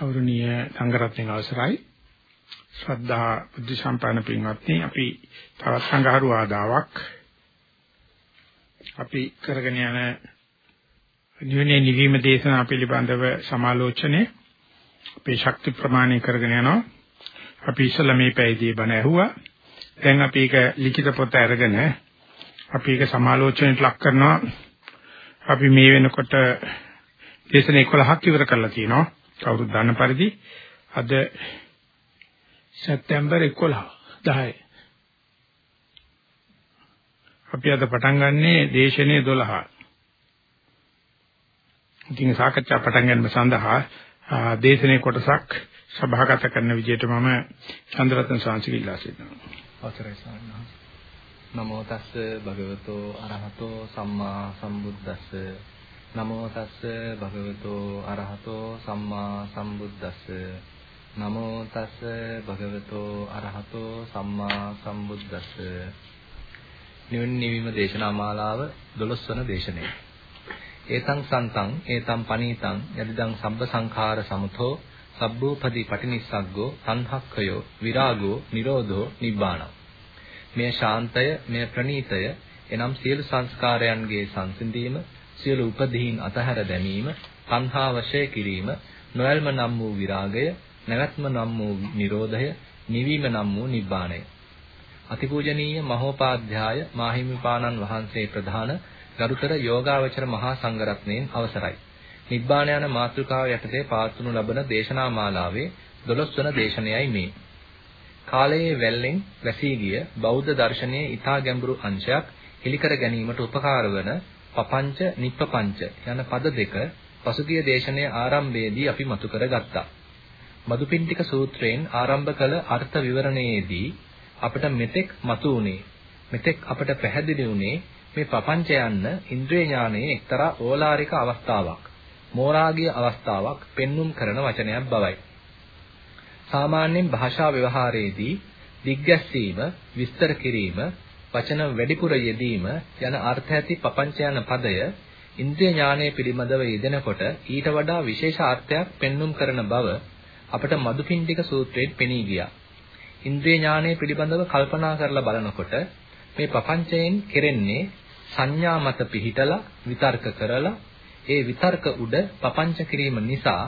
ගෞරවනීය සංඝරත්නයේ අවසරයි. ශ්‍රද්ධා බුද්ධ සම්පන්න පින්වත්නි අපි තවත් සංඝහරු ආදාවක් අපි කරගෙන යන නිවනේ නිවීම දේශනා පිළිබඳව සමාලෝචනයේ අපේ ශක්ති ප්‍රමාණය කරගෙන යනවා. අපි ඉස්සලා මේ පැයදී බණ ඇහුවා. දැන් අපි ඒක ලිඛිත පොත අරගෙන අපි ඒක සමාලෝචනයට ලක් කරනවා. අපි මේ වෙනකොට දේශනා 11ක් ඉවර කරලා තියෙනවා. කවුරුත් දන්න පරිදි අද සැප්තැම්බර් 11 10 අපි අද පටන් ගන්නේ දේශනේ 12 ඉතින් සාකච්ඡා පටන් ගැනීම සඳහා දේශනේ කොටසක් සභාගත කරන විදිහට මම චන්ද්‍රරත්න සාංශික ඉල්ලා සිටිනවා. අවසරයි සාරණ නමෝ තස්ස භගවතෝ අරහතෝ සම්මා සම්බුද්දස්ස. නමෝ තස්ස භගවතෝ අරහතෝ සම්මා සම්බුද්දස්ස නමෝ තස්ස භගවතෝ අරහතෝ සම්මා සම්බුද්දස්ස නිවන නිවීම දේශනා මාලාව 12 වන දේශනය. ඒතං සන්තං ඒතං පනීතං යදිදං සබ්බ සංඛාර සමුතෝ සබ්බෝපදී පටිනිස්සග්ගෝ තණ්හක්ඛයෝ විරාගෝ නිරෝධෝ නිබ්බාණං. මේ ශාන්තය මේ ප්‍රණීතය එනම් සියලු සංස්කාරයන්ගේ සංසිඳීම සියලු උපදීන් අතහැර දැමීම, තණ්හා වශය කිරීම, නොයල්ම නම් වූ විරාගය, නැවැත්ම නම් වූ නිරෝධය, නිවීම නම් වූ නිබ්බාණය. අතිපූජනීය මහෝපාධ්‍යාය මාහිමිපාණන් වහන්සේ ප්‍රධාන ගරුතර යෝගාවචර මහා සංඝරත්නයන් අවසරයි. නිබ්බාණ යන මාතෘකාව යටතේ පාත්තුණු ලබන දේශනා මාලාවේ 12 වන දේශනයයි මේ. කාලයේ වැල්ලෙන් වැසී ගිය බෞද්ධ දර්ශනයේ ඊටා ගැඹුරු අංශයක් හෙළිකර ගැනීමට උපකාර වන පපංච නිප්පපංච යන පද දෙක පසුගිය දේශනයේ ආරම්භයේදී අපි මතු කරගත්තා. මදුපිණ්ඩික සූත්‍රයෙන් ආරම්භ කළ අර්ථ විවරණයේදී අපට මෙතෙක් මතු වුණේ මෙතෙක් අපට පැහැදිලි වුණේ මේ පපංච යන්න ඉන්ද්‍රිය ඥානයේ එක්තරා ඕලාරික අවස්ථාවක්, මෝරාගිය අවස්ථාවක් පෙන්눔 කරන වචනයක් බවයි. සාමාන්‍යයෙන් භාෂා ව්‍යවහාරයේදී දිග්ගැස්සීම, විස්තර කිරීම, වචන වැඩිපුර යෙදීම යන අර්ථ ඇති පපංච යන පදය ඉන්ද්‍රිය ඥානය පිළිබඳව යෙදෙනකොට ඊට වඩා විශේෂ අර්ථයක් පෙන්눔 කරන බව අපට මදුපිණ්ඩික සූත්‍රයෙන් පෙනී ගියා. ඉන්ද්‍රිය ඥානය පිළිබඳව කල්පනා කරලා බලනකොට මේ පපංචයෙන් කෙරෙන්නේ සංඥා මත පිහිටලා විතර්ක කරලා ඒ විතර්ක උඩ පපංච කිරීම නිසා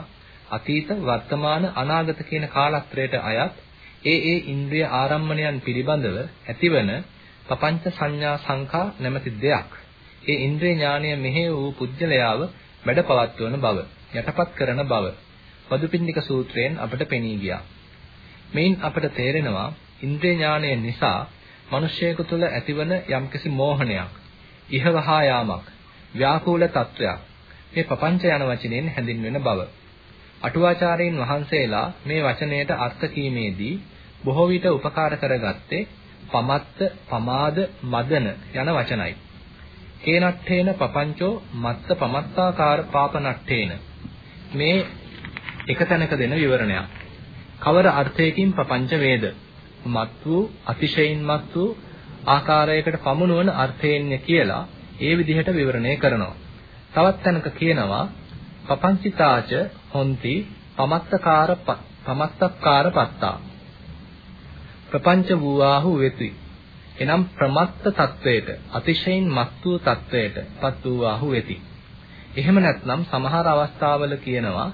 අතීත වර්තමාන අනාගත කියන කාලත්‍රයට අයත් ඒ ඒ ඉන්ද්‍රිය ආරම්මණයන් පිළිබඳව ඇතිවන පపంచ සංඥා සංඛා නැමැති දෙයක් ඒ ඉන්ද්‍රිය ඥානය මෙහෙ වූ පුජ්‍යලයාව වැඩ පවත්වන බව යටපත් කරන බව මදුපින්නික සූත්‍රයෙන් අපට පෙනී ගියා. මෙයින් අපට තේරෙනවා ඉන්ද්‍රිය ඥානය නිසා මිනිසෙකු තුළ ඇතිවන යම්කිසි මෝහනයක්, ඉහවහා යාමක්, ව්‍යාකූල තත්වයක් මේ පపంచ යන වචනයෙන් හැඳින්වෙන බව. අටුවාචාර්යින් වහන්සේලා මේ වචනයට අර්ථ කීමේදී බොහෝ විට උපකාර කරගත්තේ පමත්ත පමාද මදන යන වචනයි. කේනට්ඨේන පපංචෝ මත්ත පමත්තාකාර පාපනට්ඨේන මේ එක තැනක දෙන විවරණයක්. කවර අර්ථයකින් පපංච වේද? මත් වූ අතිශයින් මත් වූ ආකාරයකට පමුණුවන අර්ථයෙන්ය කියලා ඒ විදිහට විවරණය කරනවා. තවත් තැනක කියනවා පපංචිතාච හොಂತಿ පමත්තකාර පමත්තකාර පත්තා ප්‍රපංච වූවාහු වෙතුයි. එනම් ප්‍රමත්ත තත්වයට අතිශයින් මත්තුව තත්වයට පත් වූවාහු වෙති. එහෙම නැත්නම් සමහර අවස්ථාවල කියනවා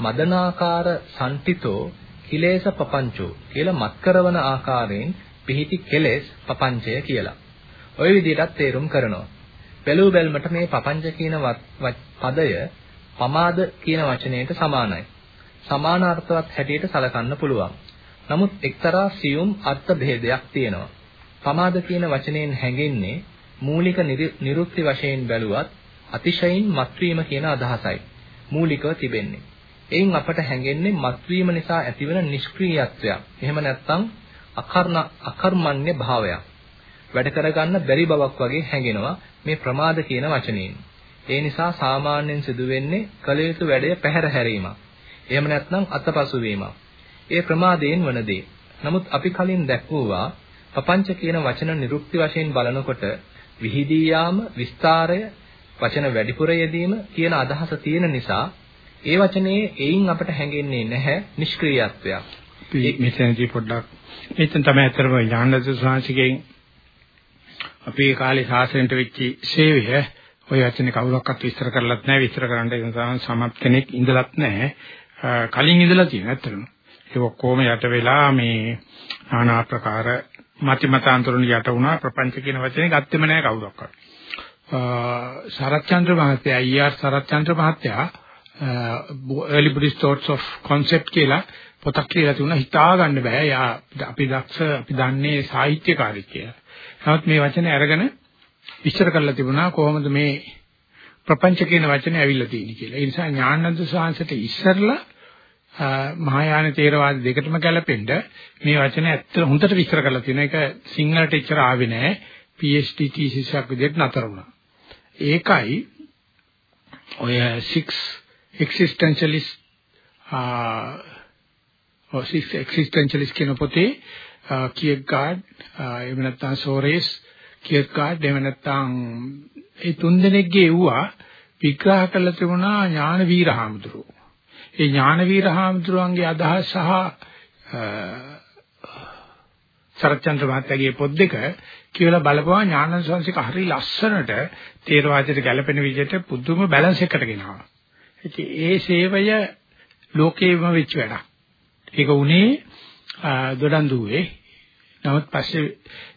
මදනාකාර සම්ටිතෝ කිලේශ පපංචෝ කියලා මත් කරවන ආකාරයෙන් පිහිටි කෙලෙස් පපංචය කියලා. ওই විදිහටත් තේරුම් කරනවා. බැලූ බැල්මට මේ පපංච කියන පදය පමාද කියන වචනයට සමානයි. සමාන අර්ථවත් හැටියට සලකන්න පුළුවන්. නමුත් එක්තරා සියුම් අර්ථ භේදයක් තියෙනවා. පමාද කියන වචනයෙන් හැඟෙන්නේ මූලික නිරුක්ති වශයෙන් බැලුවත් අතිශයින් මත්වීම කියන අදහසයි. මූලිකව තිබෙන්නේ. එයින් අපට හැඟෙන්නේ මත්වීම නිසා ඇතිවන නිෂ්ක්‍රීයත්වයක්. එහෙම නැත්නම් අකර්ණ අකර්මණ්‍ය භාවයක්. වැඩ කරගන්න බැරි බවක් වගේ හැඟෙනවා මේ ප්‍රමාද කියන වචනයෙන්. ඒ නිසා සාමාන්‍යයෙන් සිදුවෙන්නේ කල යුතු වැඩය පැහැර හැරීමක්. එහෙම නැත්නම් අතපසු වීමක්. ඒ ප්‍රමාදයෙන් වන දේ. නමුත් අපි කලින් දැක්වුවා පపంచ කියන වචන නිරුක්ති වශයෙන් බලනකොට විහිදී යාම, විස්තරය, වචන වැඩිපුර යෙදීම කියන අදහස තියෙන නිසා ඒ වචනේ එයින් අපට හැඟෙන්නේ නැහැ නිෂ්ක්‍රීයත්වයක්. මෙතනදී පොඩ්ඩක් මෙතන තමයි අතරම ඥානදත සාංශිකෙන් අපේ කාලේ ශාසනයට වෙච්ච සේවය ඔය වචනේ කවුරක්වත් විස්තර කරලත් නැහැ විස්තර කරන්න ඒ නිසා සමත් කෙනෙක් ඉඳලත් නැහැ කලින් ඉඳලා තියෙන ඇත්තටම ඒක ඔක්කොම යට වෙලා මේ নানা ආකාර මති මතාන්තරුන් යට වුණා. ප්‍රපංච කියන වචනේ ගත්තෙම නැහැ කවුරක්වත්. සරච්චන්ද්‍ර මහත්තයා ඊආර් සරච්චන්ද්‍ර මහත්තයා early buddhist thoughts of concept කියලා පොතක් කියලා තිබුණා. හිතා ගන්න බෑ. යා අපි දක්ෂ අපි දන්නේ සාහිත්‍යකාරී කියලා. නමුත් මේ වචනේ අරගෙන විස්තර කරලා තිබුණා කොහොමද මේ ප්‍රපංච කියන වචනේ ඇවිල්ලා තියෙන්නේ කියලා. ඒ නිසා ඥානන්ද සාංශයට ඉස්සරලා මහායාන තේරවාද දෙකටම ගැලපෙන්න මේ වචනේ ඇත්තට හොඳට විස්තර කරලා තියෙනවා. ඒක සිංහලට එච්චර ආවේ නැහැ. PhD thesis එකක් විදිහට නතර වුණා. ඒකයි ඔය 6 existentialist ආ ඔය 6 existentialist කියන පොතේ කියග්ගාඩ් එහෙම නැත්නම් සෝරේස් කියග්ගාඩ් එහෙම නැත්නම් ඒ තුන් දෙනෙක්ගේ එව්වා විග්‍රහ කරලා තිබුණා ඥාන වීරහාමුදුරුවෝ. ඒ ඥාන වීරහාමුදුරුවන්ගේ අදහස් සහ සරච්චන්ද්‍ර මහත්තයාගේ පොත් දෙක කියලා බලපුවා ඥාන සංසික හරි ලස්සනට තේරවාදයට ගැලපෙන විදිහට පුදුම බැලන්ස් එකකට ගෙනාවා. ඉතින් ඒ සේවය ලෝකේම වෙච්ච වැඩක්. ඒක උනේ දොඩන්දුවේ. නමුත් පස්සේ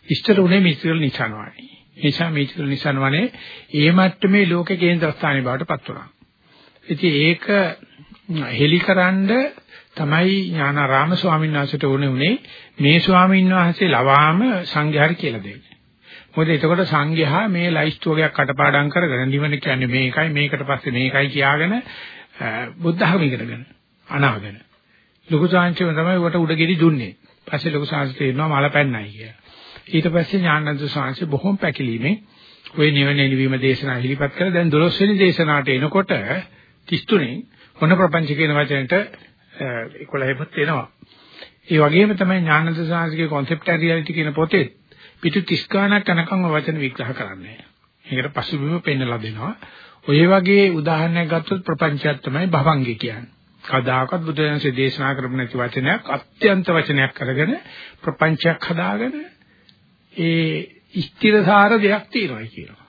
ඉස්තර උනේ මිත්‍රල් නිසනවනේ. නිසා මිත්‍රල් නිසනවනේ ඒ මට්ටමේ ලෝක කේන්ද්‍රස්ථානයේ බවට පත් වුණා. ඉතින් ඒක හෙලිකරනද තමයි ඥානාරාම ස්වාමීන් වහන්සේට ඕනේ උනේ මේ ස්වාමීන් වහන්සේ ලවාම සංඝයාට කියලා දෙන්නේ. මොකද එතකොට සංඝයා මේ ලයිස්තුවයක් කටපාඩම් කරගෙන නිවන කියන්නේ මේකයි මේකට පස්සේ මේකයි කියාගෙන බුද්ධ ධර්ම ඉගෙනගෙන අනාගෙන ලොකු සාංශයෙන් තමයි උකට උඩගෙඩි දුන්නේ. පස්සේ ලොකු සාංශ තේරෙනවා මල පැන්නයි කියලා. ඊට පස්සේ ඥානන්ද සාංශ බොහොම පැකිලීමේ ওই නිවන නිවීම දේශනා හිලිපත් කරලා දැන් 12 වෙනි දේශනාවට එනකොට 33 මොන ප්‍රපංච කියන වචනට 11ෙත් එනවා. ඒ වගේම තමයි ඥානන්ද සාංශගේ concept and reality කියන පොතේ පිටු 30 ගණක් යනකම් වචන විග්‍රහ කරන්නේ. ඒකට පසුබිම පෙන්නලා දෙනවා. ඔය වගේ උදාහරණයක් ගත්තොත් ප්‍රපංචයක් තමයි භවංගේ කියන්නේ. කදාකත් බුදුරජාණන්සේ දේශනා කරපු නැති වචනයක් අත්‍යන්ත වචනයක් කරගෙන ප්‍රපංචයක් හදාගෙන ඒ ස්ථිරසාර දෙයක් තියෙනවා කියනවා.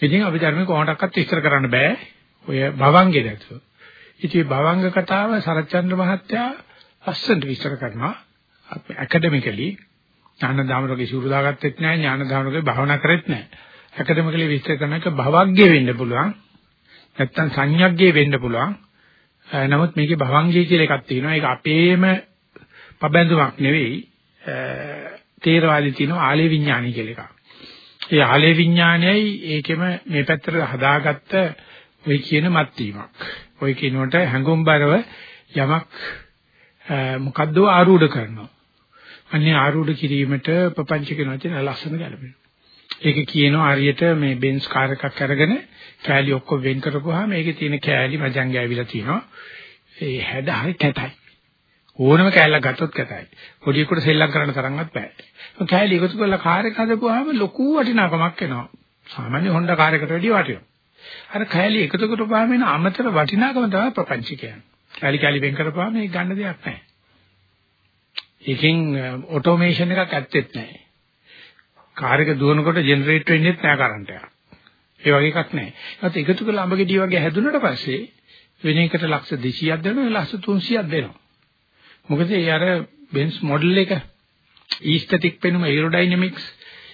ඉතින් අපි ධර්මේ කොහොමඩක්වත් විස්තර කරන්න බෑ. ඔය භවංගේ දැක්සෝ. ඉතින් භවංග කතාව සරච්චන්ද්‍ර මහත්තයා ලස්සනට විස්තර කරනවා. අපි ඇකඩමිකලි ඥාන දාමරගේ සුරු දාගත්තෙත් නෑ ඥාන දාමරගේ භාවනා කරෙත් නෑ. ඇකඩමිකලි විස්තර කරන එක භවග්ගේ වෙන්න පුළුවන්. නැත්තම් සංඥග්ගේ වෙන්න පුළුවන්. නමුත් මේකේ භවංගී කියලා එකක් තියෙනවා. ඒක අපේම පබැඳුමක් නෙවෙයි. තේරවාදී තියෙනවා ආලේ විඥානි කියලා එකක්. ඒ ආලේ විඥානයයි ඒකෙම මේ පැත්තට හදාගත්ත ඔය කියන මත්වීමක්. ඔය කියනකොට හැඟුම්බරව යමක් මොකද්ද ආරූඪ කරනවා. අන්නේ ආරූඪ කිරීමට ප්‍රපංච කියන වචන ලස්සන ගැලපෙනවා. ඒක කියනවා හරියට මේ බෙන්ස් කාර් එකක් අරගෙන කෑලි ඔක්කොම වෙන් කරපුවාම ඒකේ තියෙන කෑලි මජං ගෑවිලා තියෙනවා. ඒ හැඩ හරි කැතයි. ඕනම කෑල්ලක් ගත්තොත් කැතයි. පොඩියෙකුට සෙල්ලම් කරන්න තරම්වත් බෑ. කෑලි එකතු කරලා කාර් එක හදපුවාම ලොකු වටිනාකමක් එනවා. සාමාන්‍ය හොන්ඩා කාර් එකට වැඩිය වටිනවා. අර කෑලි එකතු කරපුවාම එන අමතර වටිනාකම තමයි ප්‍රපංච කියන්නේ. කෑලි කෑලි වෙන් කරපුවාම ඒක ගන්න දෙයක් නැහැ. ඒකෙන් ඔටෝමේෂන් එකක් ඇත්තෙත් නැහැ. කාර් එක දුවනකොට ජෙනරේට් වෙන්නේ නැහැ කරන්ට් එක. ඒ වගේ එකක් නැහැ. ඒත් එකතු කරලා අඹ ගෙඩිය වගේ හැදුනට පස්සේ වෙන එකට ලක්ෂ 200ක් දෙනවා ලක්ෂ 300ක් දෙනවා. මොකද ඒ අර බෙන්ස් මොඩල් එක ඊස්තටික් පෙනුම ඒරෝඩයිනමික්ස්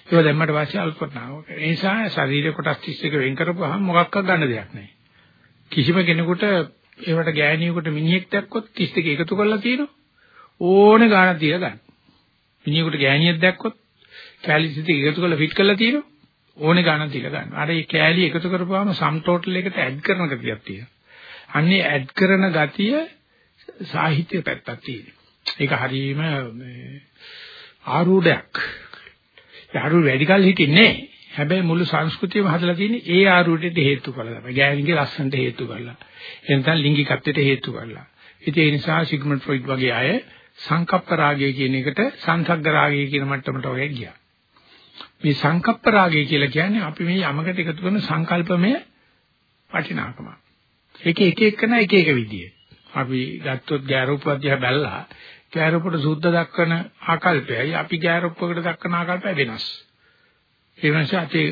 ඒවා දැම්මට පස්සේ අල්පනාවක්. ඒ නිසා ශරීර කොටස් 31 වෙන් කරපුවාම මොකක්වත් ගන්න දෙයක් නැහැ. කිසිම කෙනෙකුට ඒවට ගෑණියෙකුට මිනිහෙක් දැක්කොත් 32 එකතු කරලා තියෙනවා. ඕනේ ගාණක් තියලා ගන්න. මිනිහෙකුට ගෑණියෙක් දැක්කොත් කැලි 32 එකතු කරලා ෆිට කරලා තියෙනවා. ඕනේ ගාණක් තියලා ගන්න. අර මේ කෑලි එකතු කරපුවාම සම් ටෝටල් එකට ඇඩ් කරන ගතියක් තියෙනවා. අන්නේ ඇඩ් කරන ගතිය සාහිත්‍ය පැත්තක් තියෙනවා. ඒක හරීම ආරූඪයක්. ඒ ආරූঢ় වැඩි කල හිටින්නේ හැබැයි මුළු සංස්කෘතියම හදලා තියෙන්නේ ඒ ආරූඪයට හේතු කරලා තමයි. ගෑණිගේ ලස්සනට හේතු කරලා. එනතන ලිංගිකත්වයට හේතු කරලා. ඉතින් ඒ නිසා සිග්මන්ඩ් ෆ්‍රොයිඩ් වගේ අය සංකප්ප රාගය කියන එකට සංසග්ග රාගය කියන මට්ටමට වගේ ගියා. මේ සංකප්ප රාගය කියලා කියන්නේ අපි මේ යමකට එකතු කරන සංකල්පමය වටිනාකම. ඒක එක එකන එක එක විදිය. අපි ගත්තොත් ගෑරූප දිහා බැලලා ගෑරූපට සුද්ධ දක්වන ආකල්පයයි අපි ගෑරූපකට දක්වන ආකල්පය වෙනස්. ඒ නිසා අපි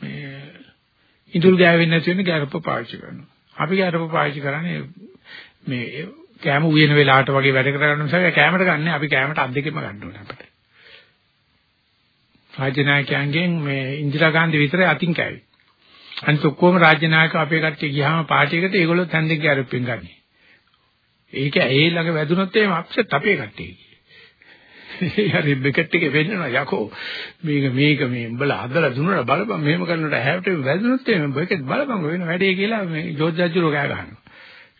මේ ඉඳුල් ගෑවෙන්නේ නැති වෙන ගෑරූප පාවිච්චි කරනවා. අපි ගෑරූප පාවිච්චි කරන්නේ මේ කෑම උයන වෙලාවට වගේ වැඩ කරගන්න නිසා කෑමට ගන්න අපි කෑමට අත් දෙකෙම ගන්න ඕනේ අපිට. රාජ්‍ය නායකයන්ගෙන් මේ ඉන්දිරා ගාන්ධි විතරයි අතින් කෑවේ. අනිත් ඔක්කොම රාජ්‍ය නායක අපේ කට්ටිය ගියාම පාටියකට ඒගොල්ලෝ තැන් දෙක අරපෙන් ගන්නේ. ඒක ඒ ළඟ වැදුනොත් එහෙම අප්සෙට් අපේ කට්ටිය. හරි බෙකට් එකේ වෙන්නවා යකෝ මේක මේක මේ උඹලා හදලා දුන්නා බලපන් මෙහෙම කරනකොට හැවට වැදුනොත් එහෙම බෙකට් බලපන් වෙන වැඩේ කියලා මේ ජෝර්ජ් ජජ්ජුරෝ කෑ ගහනවා.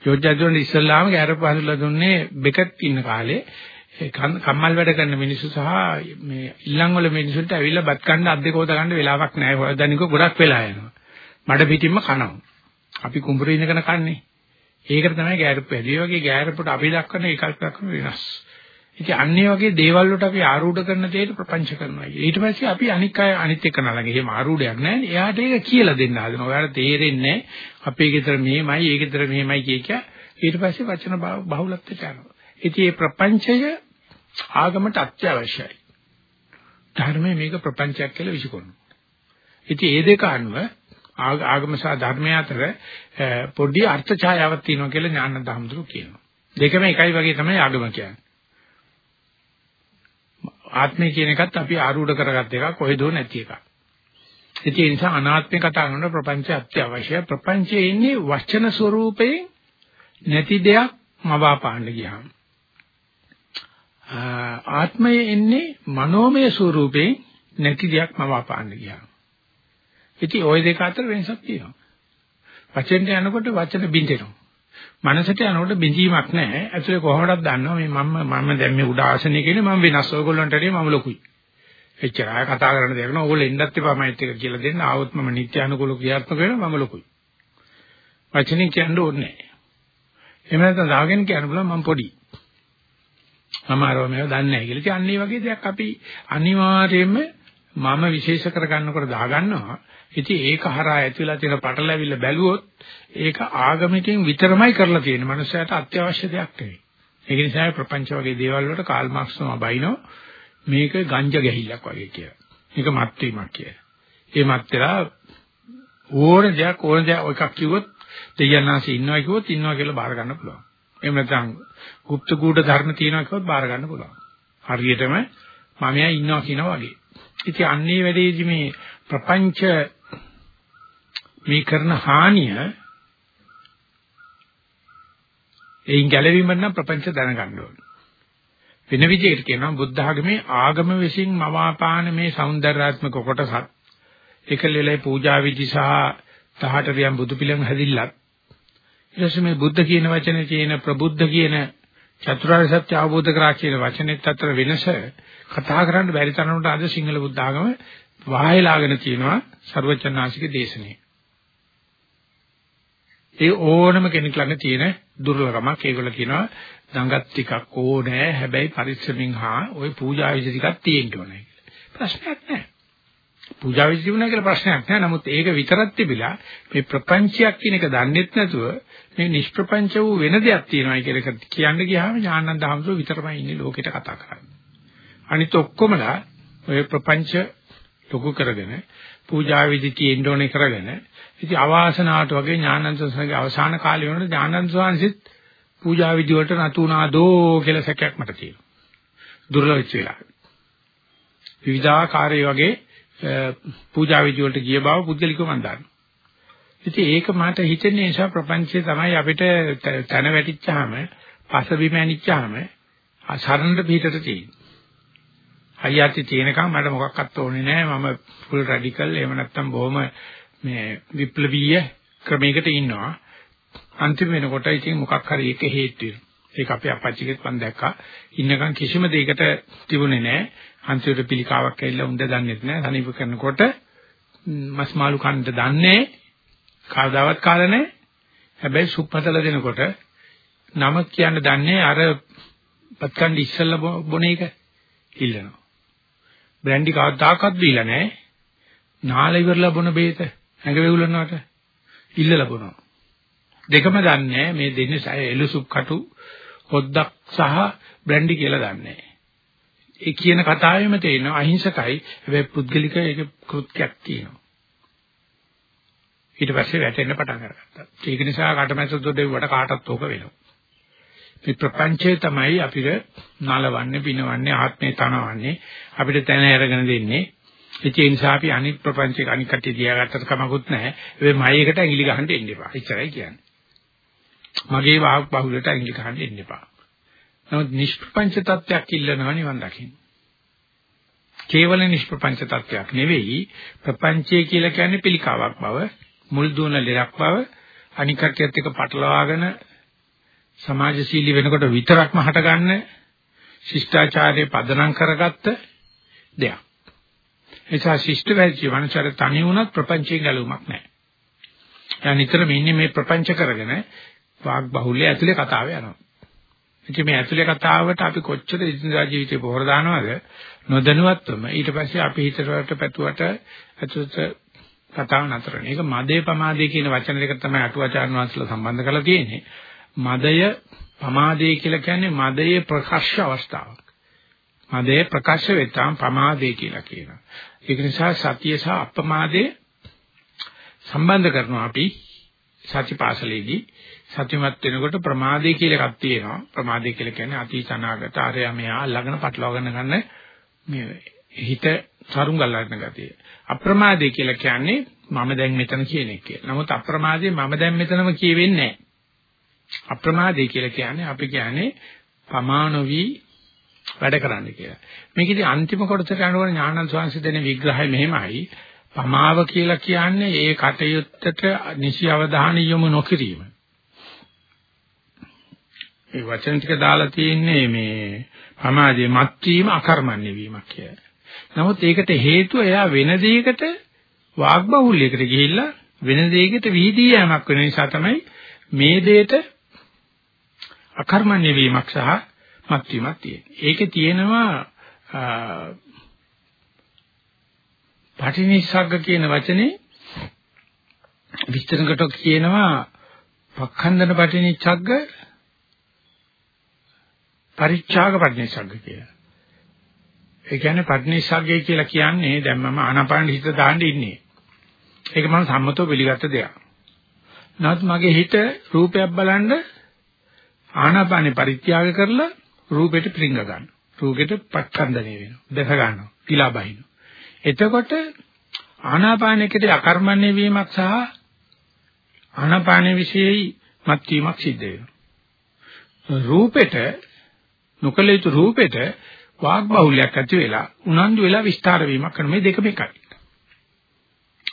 ජෝර්ජ් ජජ්ජුරන්ට ඉස්සල්ලාම ගෑරපු හඳුලා දුන්නේ බෙකට් ඉන්න කාලේ කම්මල් වැඩ කරන මිනිස්සු සහ මේ ඉල්ලන් වල මිනිස්සුන්ට ඇවිල්ලා බත් කන්න අත් දෙක හොද ගන්න වෙලාවක් නැහැ. හොයදනික ගොඩක් වෙලා යනවා. මඩ පිටින්ම කනවා. අපි කුඹුරේ ඉඳගෙන කන්නේ. ඒකට තමයි ගෑරප්පු හැදී. ඒ වගේ ගෑරප්පුට අපි දක්වන විකල්ප දක්වන වෙනස්. ඉතින් අන්නේ වගේ දේවල් වලට අපි ආරූඪ කරන දෙයට ප්‍රපංච කරනවා. ඊට පස්සේ අපි අනික් අය අනිත් එක නලගේ එහෙම ආරූඪයක් නැහැ. එයාට ඒක කියලා දෙන්න හදනවා. ඔයාලට තේරෙන්නේ අපේ ගෙදර මෙහෙමයි, ඒ ගෙදර මෙහෙමයි කිය කිය ඊට පස්සේ වචන බහුලත්වයට යනවා. ඉතින් මේ ප්‍රපංචය ආගමට අත්‍යවශ්‍යයි. ධර්මයේ මේක ප්‍රපංචයක් කියලා විසිකරනවා. ඉතින් මේ දෙක අනුව ආගම සහ ධර්මය අතර පොඩි අර්ථ ඡායාවක් තියෙනවා කියලා ඥානන්ත හඳුරු කියනවා. දෙකම එකයි වගේ තමයි ආගම කියන්නේ. ආත්මය කියන එකත් අපි ආරූඪ කරගත්ත එකක් කොහෙදෝ නැති එකක්. ඒ නිසා අනාත්මය කතා කරනකොට ප්‍රපංච අත්‍යවශ්‍යයි. ප්‍රපංචයේ ඉන්නේ වචන ස්වરૂපයෙන් නැති දෙයක් මවාපාන්න ගියාම. ආත්මයේ ඉන්නේ මනෝමය ස්වરૂපයෙන් නැති දෙයක් මවාපාන්න ගියාම. ඉතින් ওই දෙක අතර වෙනසක් තියෙනවා. වචෙන්ට යනකොට වචන බින්දෙනවා. මනසට යනකොට බිඳීමක් නැහැ. ඇතුලේ කොහොමදක් දන්නවා මේ මම මම දැන් මේ උඩ ආසනේ කියන්නේ මම වෙනස්. ඔයගොල්ලන්ට වඩා මම ලොකුයි. එච්චරයි කතා කරන්න දෙයක් නෑ. ඕගොල්ලෝ එන්නත් එපා මයිත් එක කියලා දෙන්න. ආවොත් මම නිත්‍ය අනුකූල ක්‍රියාත්මක වෙනවා මම ලොකුයි. වචනේ කියන්න ඕනේ නෑ. එහෙම නැත්නම් දාගෙන කියන්න බුණා මම පොඩි. මම අරව මේව දන්නේ නැහැ කියලා. ඉතින් අන්න ඒ වගේ දෙයක් අපි අනිවාර්යයෙන්ම මම විශේෂ කරගන්නකොට දාගන්නවා. ඉතින් ඒක හරහා ඇතිවලා තියෙන පටලැවිල්ල බැලුවොත් ඒක ආගමිකෙන් විතරමයි කරලා තියෙන්නේ. මනුස්සයාට අත්‍යවශ්‍ය දෙයක් නෙවෙයි. ඒක නිසා ප්‍රපංච වගේ දේවල් වලට කාල් මාක්ස් තමයි බයිනෝ මේක ගංජ ගැහිල්ලක් වගේ කියලා. මේක මත් වීමක් කියලා. ඒ මත් වෙලා ඕන දෙයක් ඕන දෙයක් එකක් කිව්වොත් දෙයයන්ාසි ඉන්නවා කිව්වොත් ඉන්නවා කියලා බාර ගන්න පුළුවන්. එහෙම නැත්නම් গুপ্ত ගුඩ ධර්ම තියෙනවා කිව්වොත් බාර ගන්න පුළුවන්. හරියටම මමයා ඉන්නවා කියනවා වගේ. ඉතින් අන්නේ වැඩේදි මේ ප්‍රපංච මේ කරන හානිය එයින් ගැලවීම නම් ප්‍රපංච දැනගන්න ඕනේ. වෙන විදිහකට කියනවා බුද්ධ ආගමේ ආගම විසින් මවාපාන මේ సౌందర్యාත්මක කොටසත් එකලෙලයි පූජා විදි සහ තහටරියන් බුදු පිළිම හැදිල්ලත් ඊට පස්සේ මේ බුද්ධ කියන වචනේ තියෙන ප්‍රබුද්ධ කියන චතුරාර්ය සත්‍ය අවබෝධ කරා කියන වචනේත් අතර වෙනස කතා කරන්න බැරි තරමට අද සිංහල බුද්ධ ආගම වායලාගෙන තියෙනවා ਸਰවචනාසික දේශනේ. ඒ ඕනම කෙනෙක් ළඟ තියෙන දුර්ලභමක් ඒගොල්ලෝ කියනවා දඟත් ටිකක් ඕනේ හැබැයි පරිස්සමින් හා ওই පූජා විදි ටිකක් තියෙන්න ඕනේ කියලා. ප්‍රශ්නයක් නැහැ. පූජා විදි තිබුණා කියලා ප්‍රශ්නයක් නැහැ. නමුත් ඒක විතරක් තිබිලා මේ ප්‍රපංචයක් කියන එක දන්නේත් නැතුව මේ නිෂ්ප්‍රපංච වූ වෙන දෙයක් තියෙනවා කියලා කියන්න ගියාම ඥානන්ද හඳුර විතරමයි ඉන්නේ ලෝකෙට කතා කරන්නේ. අනිත් ඔක්කොමලා ඔය ප්‍රපංච ලොකු කරගෙන පූජා විදි තියෙන්න ඕනේ කරගෙන ඉතින් අවාසනාවට වගේ ඥානන්ද සංඝගේ අවසාන කාලේ වෙනකොට ඥානන්ද ස්වාමීන් පූජා විදි වලට නතුනාදෝ කියලා සැකයක් මට තියෙනවා. දුර්ලභ වෙලා. විවිධාකාරයේ වගේ පූජා විදි වලට ගිය බව පුද්ගලිකව මම දන්නවා. ඉතින් ඒක මට හිතෙන්නේ නිසා ප්‍රපංචය තමයි අපිට තන වැටිච්චාම පස බිම ඇනිච්චාම අසරණට පිටට තියෙන්නේ. හයියටි තියෙනකම් මට මොකක්වත් ඕනේ නැහැ මම ෆුල් රැඩිකල් එහෙම නැත්නම් බොහොම මේ විප්ලවීය ක්‍රමයකට ඉන්නවා. අන්තිම වෙනකොට ඉතින් මොකක් හරි එක හේතු වෙනවා. ඒක අපේ අපච්චිගෙත් මම දැක්කා. ඉන්නකම් කිසිම දෙයකට තිබුණේ නැහැ. අන්තිමට පිළිකාවක් ඇවිල්ලා උන්ද දන්නේත් නැහැ. සනීප කරනකොට මස් මාළු කන්න දන්නේ කවදාවත් කාලා නැහැ. හැබැයි සුප්පතල දෙනකොට නම කියන්න දන්නේ අර පත්කණ්ඩ ඉස්සල්ලා බොන එක ඉල්ලනවා. බ්‍රැන්ඩි කවදාකවත් දීලා නැහැ. නාල ඉවරලා බොන බේත ඇඟ වේවුලනවට ඉල්ලලා බොනවා. දෙකම දන්නේ මේ දෙන්නේ සය එලුසුක් කටු හොද්දක් සහ බ්‍රැන්ඩි කියලා දන්නේ ඒ කියන කතාවෙම තේරෙනවා අහිංසකයි හැබැයි පුද්ගලික ඒක කෘත්‍යයක් තියෙනවා ඊට පස්සේ වැටෙන්න පටන් අරගත්තා ඒක නිසා කටමැස්ස දොඩේවට කාටත් ඕක වෙනවා. මේ ප්‍රපංචය තමයි අපිට නලවන්නේ පිනවන්නේ ආත්මේ තනවන්නේ අපිට තැන අරගෙන දෙන්නේ. ඒ නිසා අපි අනිත් ප්‍රපංචයක අනිත් කට්ටිය තියාගත්තට කමකුත් නැහැ. ඒ මයයකට ඇඟිලි ගහන්න එන්න එපා. එච්චරයි කියන්නේ. මගේ වාක් බහුලට ඇඟිලි ගහන්න එන්න එපා. නමුත් නිෂ්ප්‍රපංච තත්වයක් ඉල්ලනවා නිවන් දකින්න. කේවල නිෂ්ප්‍රපංච තත්වයක් නෙවෙයි. ප්‍රපංචය කියලා කියන්නේ පිළිකාවක් බව. මුල් දුවන ලෙඩක් බව අනිකටත් එක්ක පටලවාගෙන සමාජශීලී වෙනකොට විතරක්ම හටගන්න ශිෂ්ටාචාරයේ පදනම් කරගත්ත දෙයක්. එසා ශිෂ්ට වෙච්ච වංශර තනි වුණත් ප්‍රපංචයෙන් ගැලවුමක් නැහැ. දැන් නිතරම ඉන්නේ මේ ප්‍රපංච කරගෙන වාග් බහුල්‍ය ඇතුලේ කතාව යනවා. ඉතින් මේ ඇතුලේ කතාවට අපි කොච්චර ඉදිරියට ජීවිතේ පොහොර දානවද නොදැනුවත්වම ඊට පස්සේ අපි හිතට පැතුවට ඇතුළත කතාව නතර වෙන. ඒක මදේ පමාදේ කියන වචන දෙක තමයි අටුවාචාර්ය වංශලා සම්බන්ධ කරලා තියෙන්නේ. මදය පමාදේ කියලා කියන්නේ මදයේ ප්‍රකාශ අවස්ථාවක්. මදයේ ප්‍රකාශ වෙතාම පමාදේ කියලා කියනවා. ඒක නිසා සතිය සහ අපමාදේ සම්බන්ධ කරනවා අපි සතිපාසලේදී සත්‍යමත් වෙනකොට ප්‍රමාදේ කියලා එකක් තියෙනවා. ප්‍රමාදේ කියලා කියන්නේ අතීත අනාගත ආරය මෙහා ළඟන පටලවා ගන්න මේ හිත සරුංගල්ලාගෙන ගතිය. අප්‍රමාදේ කියලා කියන්නේ මම දැන් මෙතන කියන එක කියලා. නමුත් අප්‍රමාදේ මම දැන් මෙතනම කියවෙන්නේ නැහැ. අප්‍රමාදේ කියලා කියන්නේ අපි කියන්නේ පමානවි වැඩ කරන්න කියලා. මේකෙදි අන්තිම කොටසට යනකොට ඥානන්ත ස්වාමීන් දෙන විග්‍රහය මෙහෙමයි. පමාව කියලා කියන්නේ ඒ කටයුත්තට නිසි අවධානය යොමු නොකිරීම. මේ වචන ටික දාලා තියෙන්නේ මේ පමාදේ මත් වීම අකර්මණ්‍ය වීමක් කියලා. නමුත් ඒකට හේතුව එයා වෙන දෙයකට වාග්බහුල්‍යයකට ගිහිල්ලා වෙන දෙයකට විහිදී යෑමක් වෙන නිසා තමයි මේ දෙයට අකර්මණ්‍ය වීමක් සහ මත්වීමක් තියෙනවා. ඒකේ තියෙනවා පටිනිස්සග්ග කියන වචනේ විස්තරකට කියනවා පක්ඛන්දන පටිනිච්ඡග්ග පරිච්ඡාග පටිනිස්සග්ග කියලා. ඒ කියන්නේ පටිනිස්සග්ගය කියලා කියන්නේ දැන් මම ආනාපාන හිත දාන්න ඉන්නේ. ඒක මම සම්මතව පිළිගත්ත දෙයක්. නමුත් මගේ හිත රූපයක් බලන්න ආනාපානේ පරිත්‍යාග කරලා රූපෙට පිරිංග ගන්න. රූපෙට පක්ඛන්දණය වෙනවා. දැක ගන්නවා. පිලා බහිනවා. එතකොට ආනාපානයේදී අකර්මණ්‍ය වීමක් සහ ආනාපානයේ විශේෂයි මත් වීමක් සිද්ධ වෙනවා. රූපෙට නොකල යුතු රූපෙට වාග් බහුල්‍යයක් ඇති වෙලා උනන්දු වෙලා විස්තර වීමක් කරන මේ දෙකම එකයි.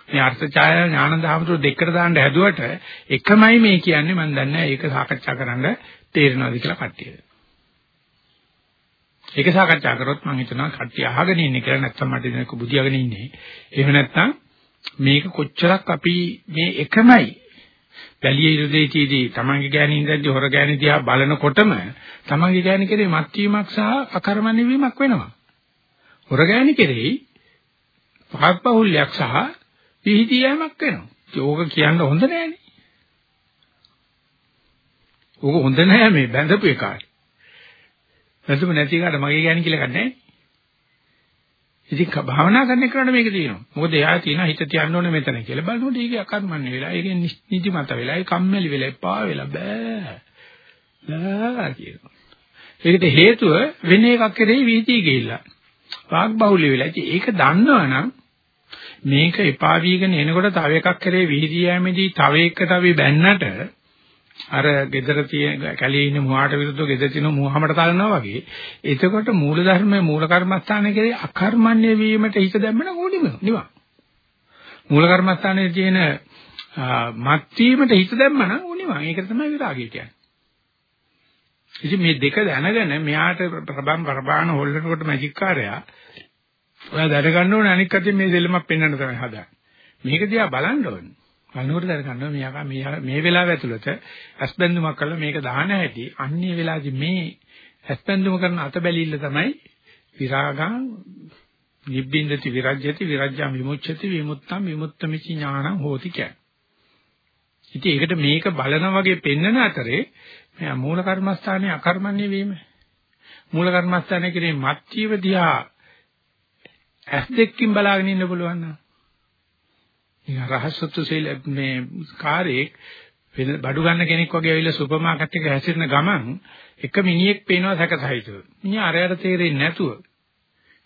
මේ අර්ථ ඡාය ඥානන්ද හැමතුරු දෙකට දාන්න හැදුවට එකමයි මේ කියන්නේ මම දන්නේ ඒක සාකච්ඡා කරන්න තේරෙනවද කියලා කට්ටියට. ඒක සාකච්ඡා කරොත් මම හිතනවා කට්ටිය අහගෙන ඉන්නේ කියලා නැත්නම් මට දෙනක බුදියාගෙන ඉන්නේ. එහෙම නැත්නම් මේක කොච්චරක් අපි මේ එකමයි බැලිය ඉරදේටීදී තමන්ගේ ගෑණි ඉඳන්දී හොර ගෑණි දිහා බලනකොටම තමන්ගේ ගෑණි කෙරේ මත්වීමක් සහ අකර්මණ්‍ය වීමක් වෙනවා. හොර ගෑණි කෙරෙහි පහක්පහුල්යක් සහ පිහිටි යෑමක් වෙනවා. ඒක කියන්න හොඳ නෑනේ. ඕක හොඳ නෑ මේ බැඳපු එකාට. බැඳපු නැති එකාට මගේ ගෑණි කියලා එකක් නෑ. ඉතින් භාවනා කරන එකට මේක තියෙනවා. මොකද එයා තියෙන හිත තියන්න ඕනේ මෙතන කියලා. බලනකොට ඒක අකර්මන්නේ වෙලා, ඒක නිදිමත වෙලා, ඒක කම්මැලි වෙලා, එපා වෙලා බෑ. බෑ කියනවා. ඒකට හේතුව වෙන එකක් කරේ වීතිය ගිහිල්ලා. වාග් බහුල්‍ය වෙලා. ඉතින් ඒක දන්නවනම් මේක එපා වීගෙන එනකොට තව එකක් කරේ විහිදී යෑමේදී තව එකකට අපි බැන්නට අර gedara තියෙන කැලේ ඉන්න මුවාට විරුද්ධව gedara තියෙන මුවහමට තලනවා වගේ. එතකොට මූල ධර්මයේ මූල කර්මස්ථානයේ කෙරේ අකර්මණ්‍ය වීමට හිත දැම්මම ඕනිම නිවන්. මූල කර්මස්ථානයේ තියෙන මත් වීමට හිත දැම්මම ඕනිම. ඒක තමයි විරාගය කියන්නේ. ඉතින් මේ දෙක දැනගෙන මෙයාට ප්‍රබම් ප්‍රබාන හොල්ලනකොට මැජික් කාර්යයා ඔයා දැනගන්න ඕනේ අනික් අතින් මේ දෙල්ලමක් පෙන්වන්න තමයි හදන්නේ. මේක දිහා බලන්න ඕනේ. බලනකොට දැනගන්නවා මෙයා මේ මේ වෙලාව ඇතුළත ඇස්බැඳුමක් කරලා මේක දාන හැටි අන්නේ වෙලාවේදී මේ ඇස්බැඳුම කරන අත බැලිල්ල තමයි විරාගං නිබ්බින්දති විරජ්‍යති විරජ්‍යං විමුච්ඡති විමුත්තං විමුත්තමිච ඥානං හෝති කියන්නේ. ඉතින් ඒකට මේක බලන වගේ පෙන්නන අතරේ මෙයා මූල කර්මස්ථානයේ අකර්මණ්‍ය වීම මූල කර්මස්ථානයේ කිනේ මත්ජීව දිහා ඇස් දෙකකින් බලාගෙන ඉන්න පුළුවන් නම් ඉතින් රහස්සතු සීල මේ කාර්යයක් වෙන බඩු ගන්න කෙනෙක් වගේ ඇවිල්ලා සුපර් මාකට් එකේ හැසිරෙන ගමන් එක මිනිහෙක් පේනවා සැකසහිතව. මිනිහා අරයට තේරෙන්නේ නැතුව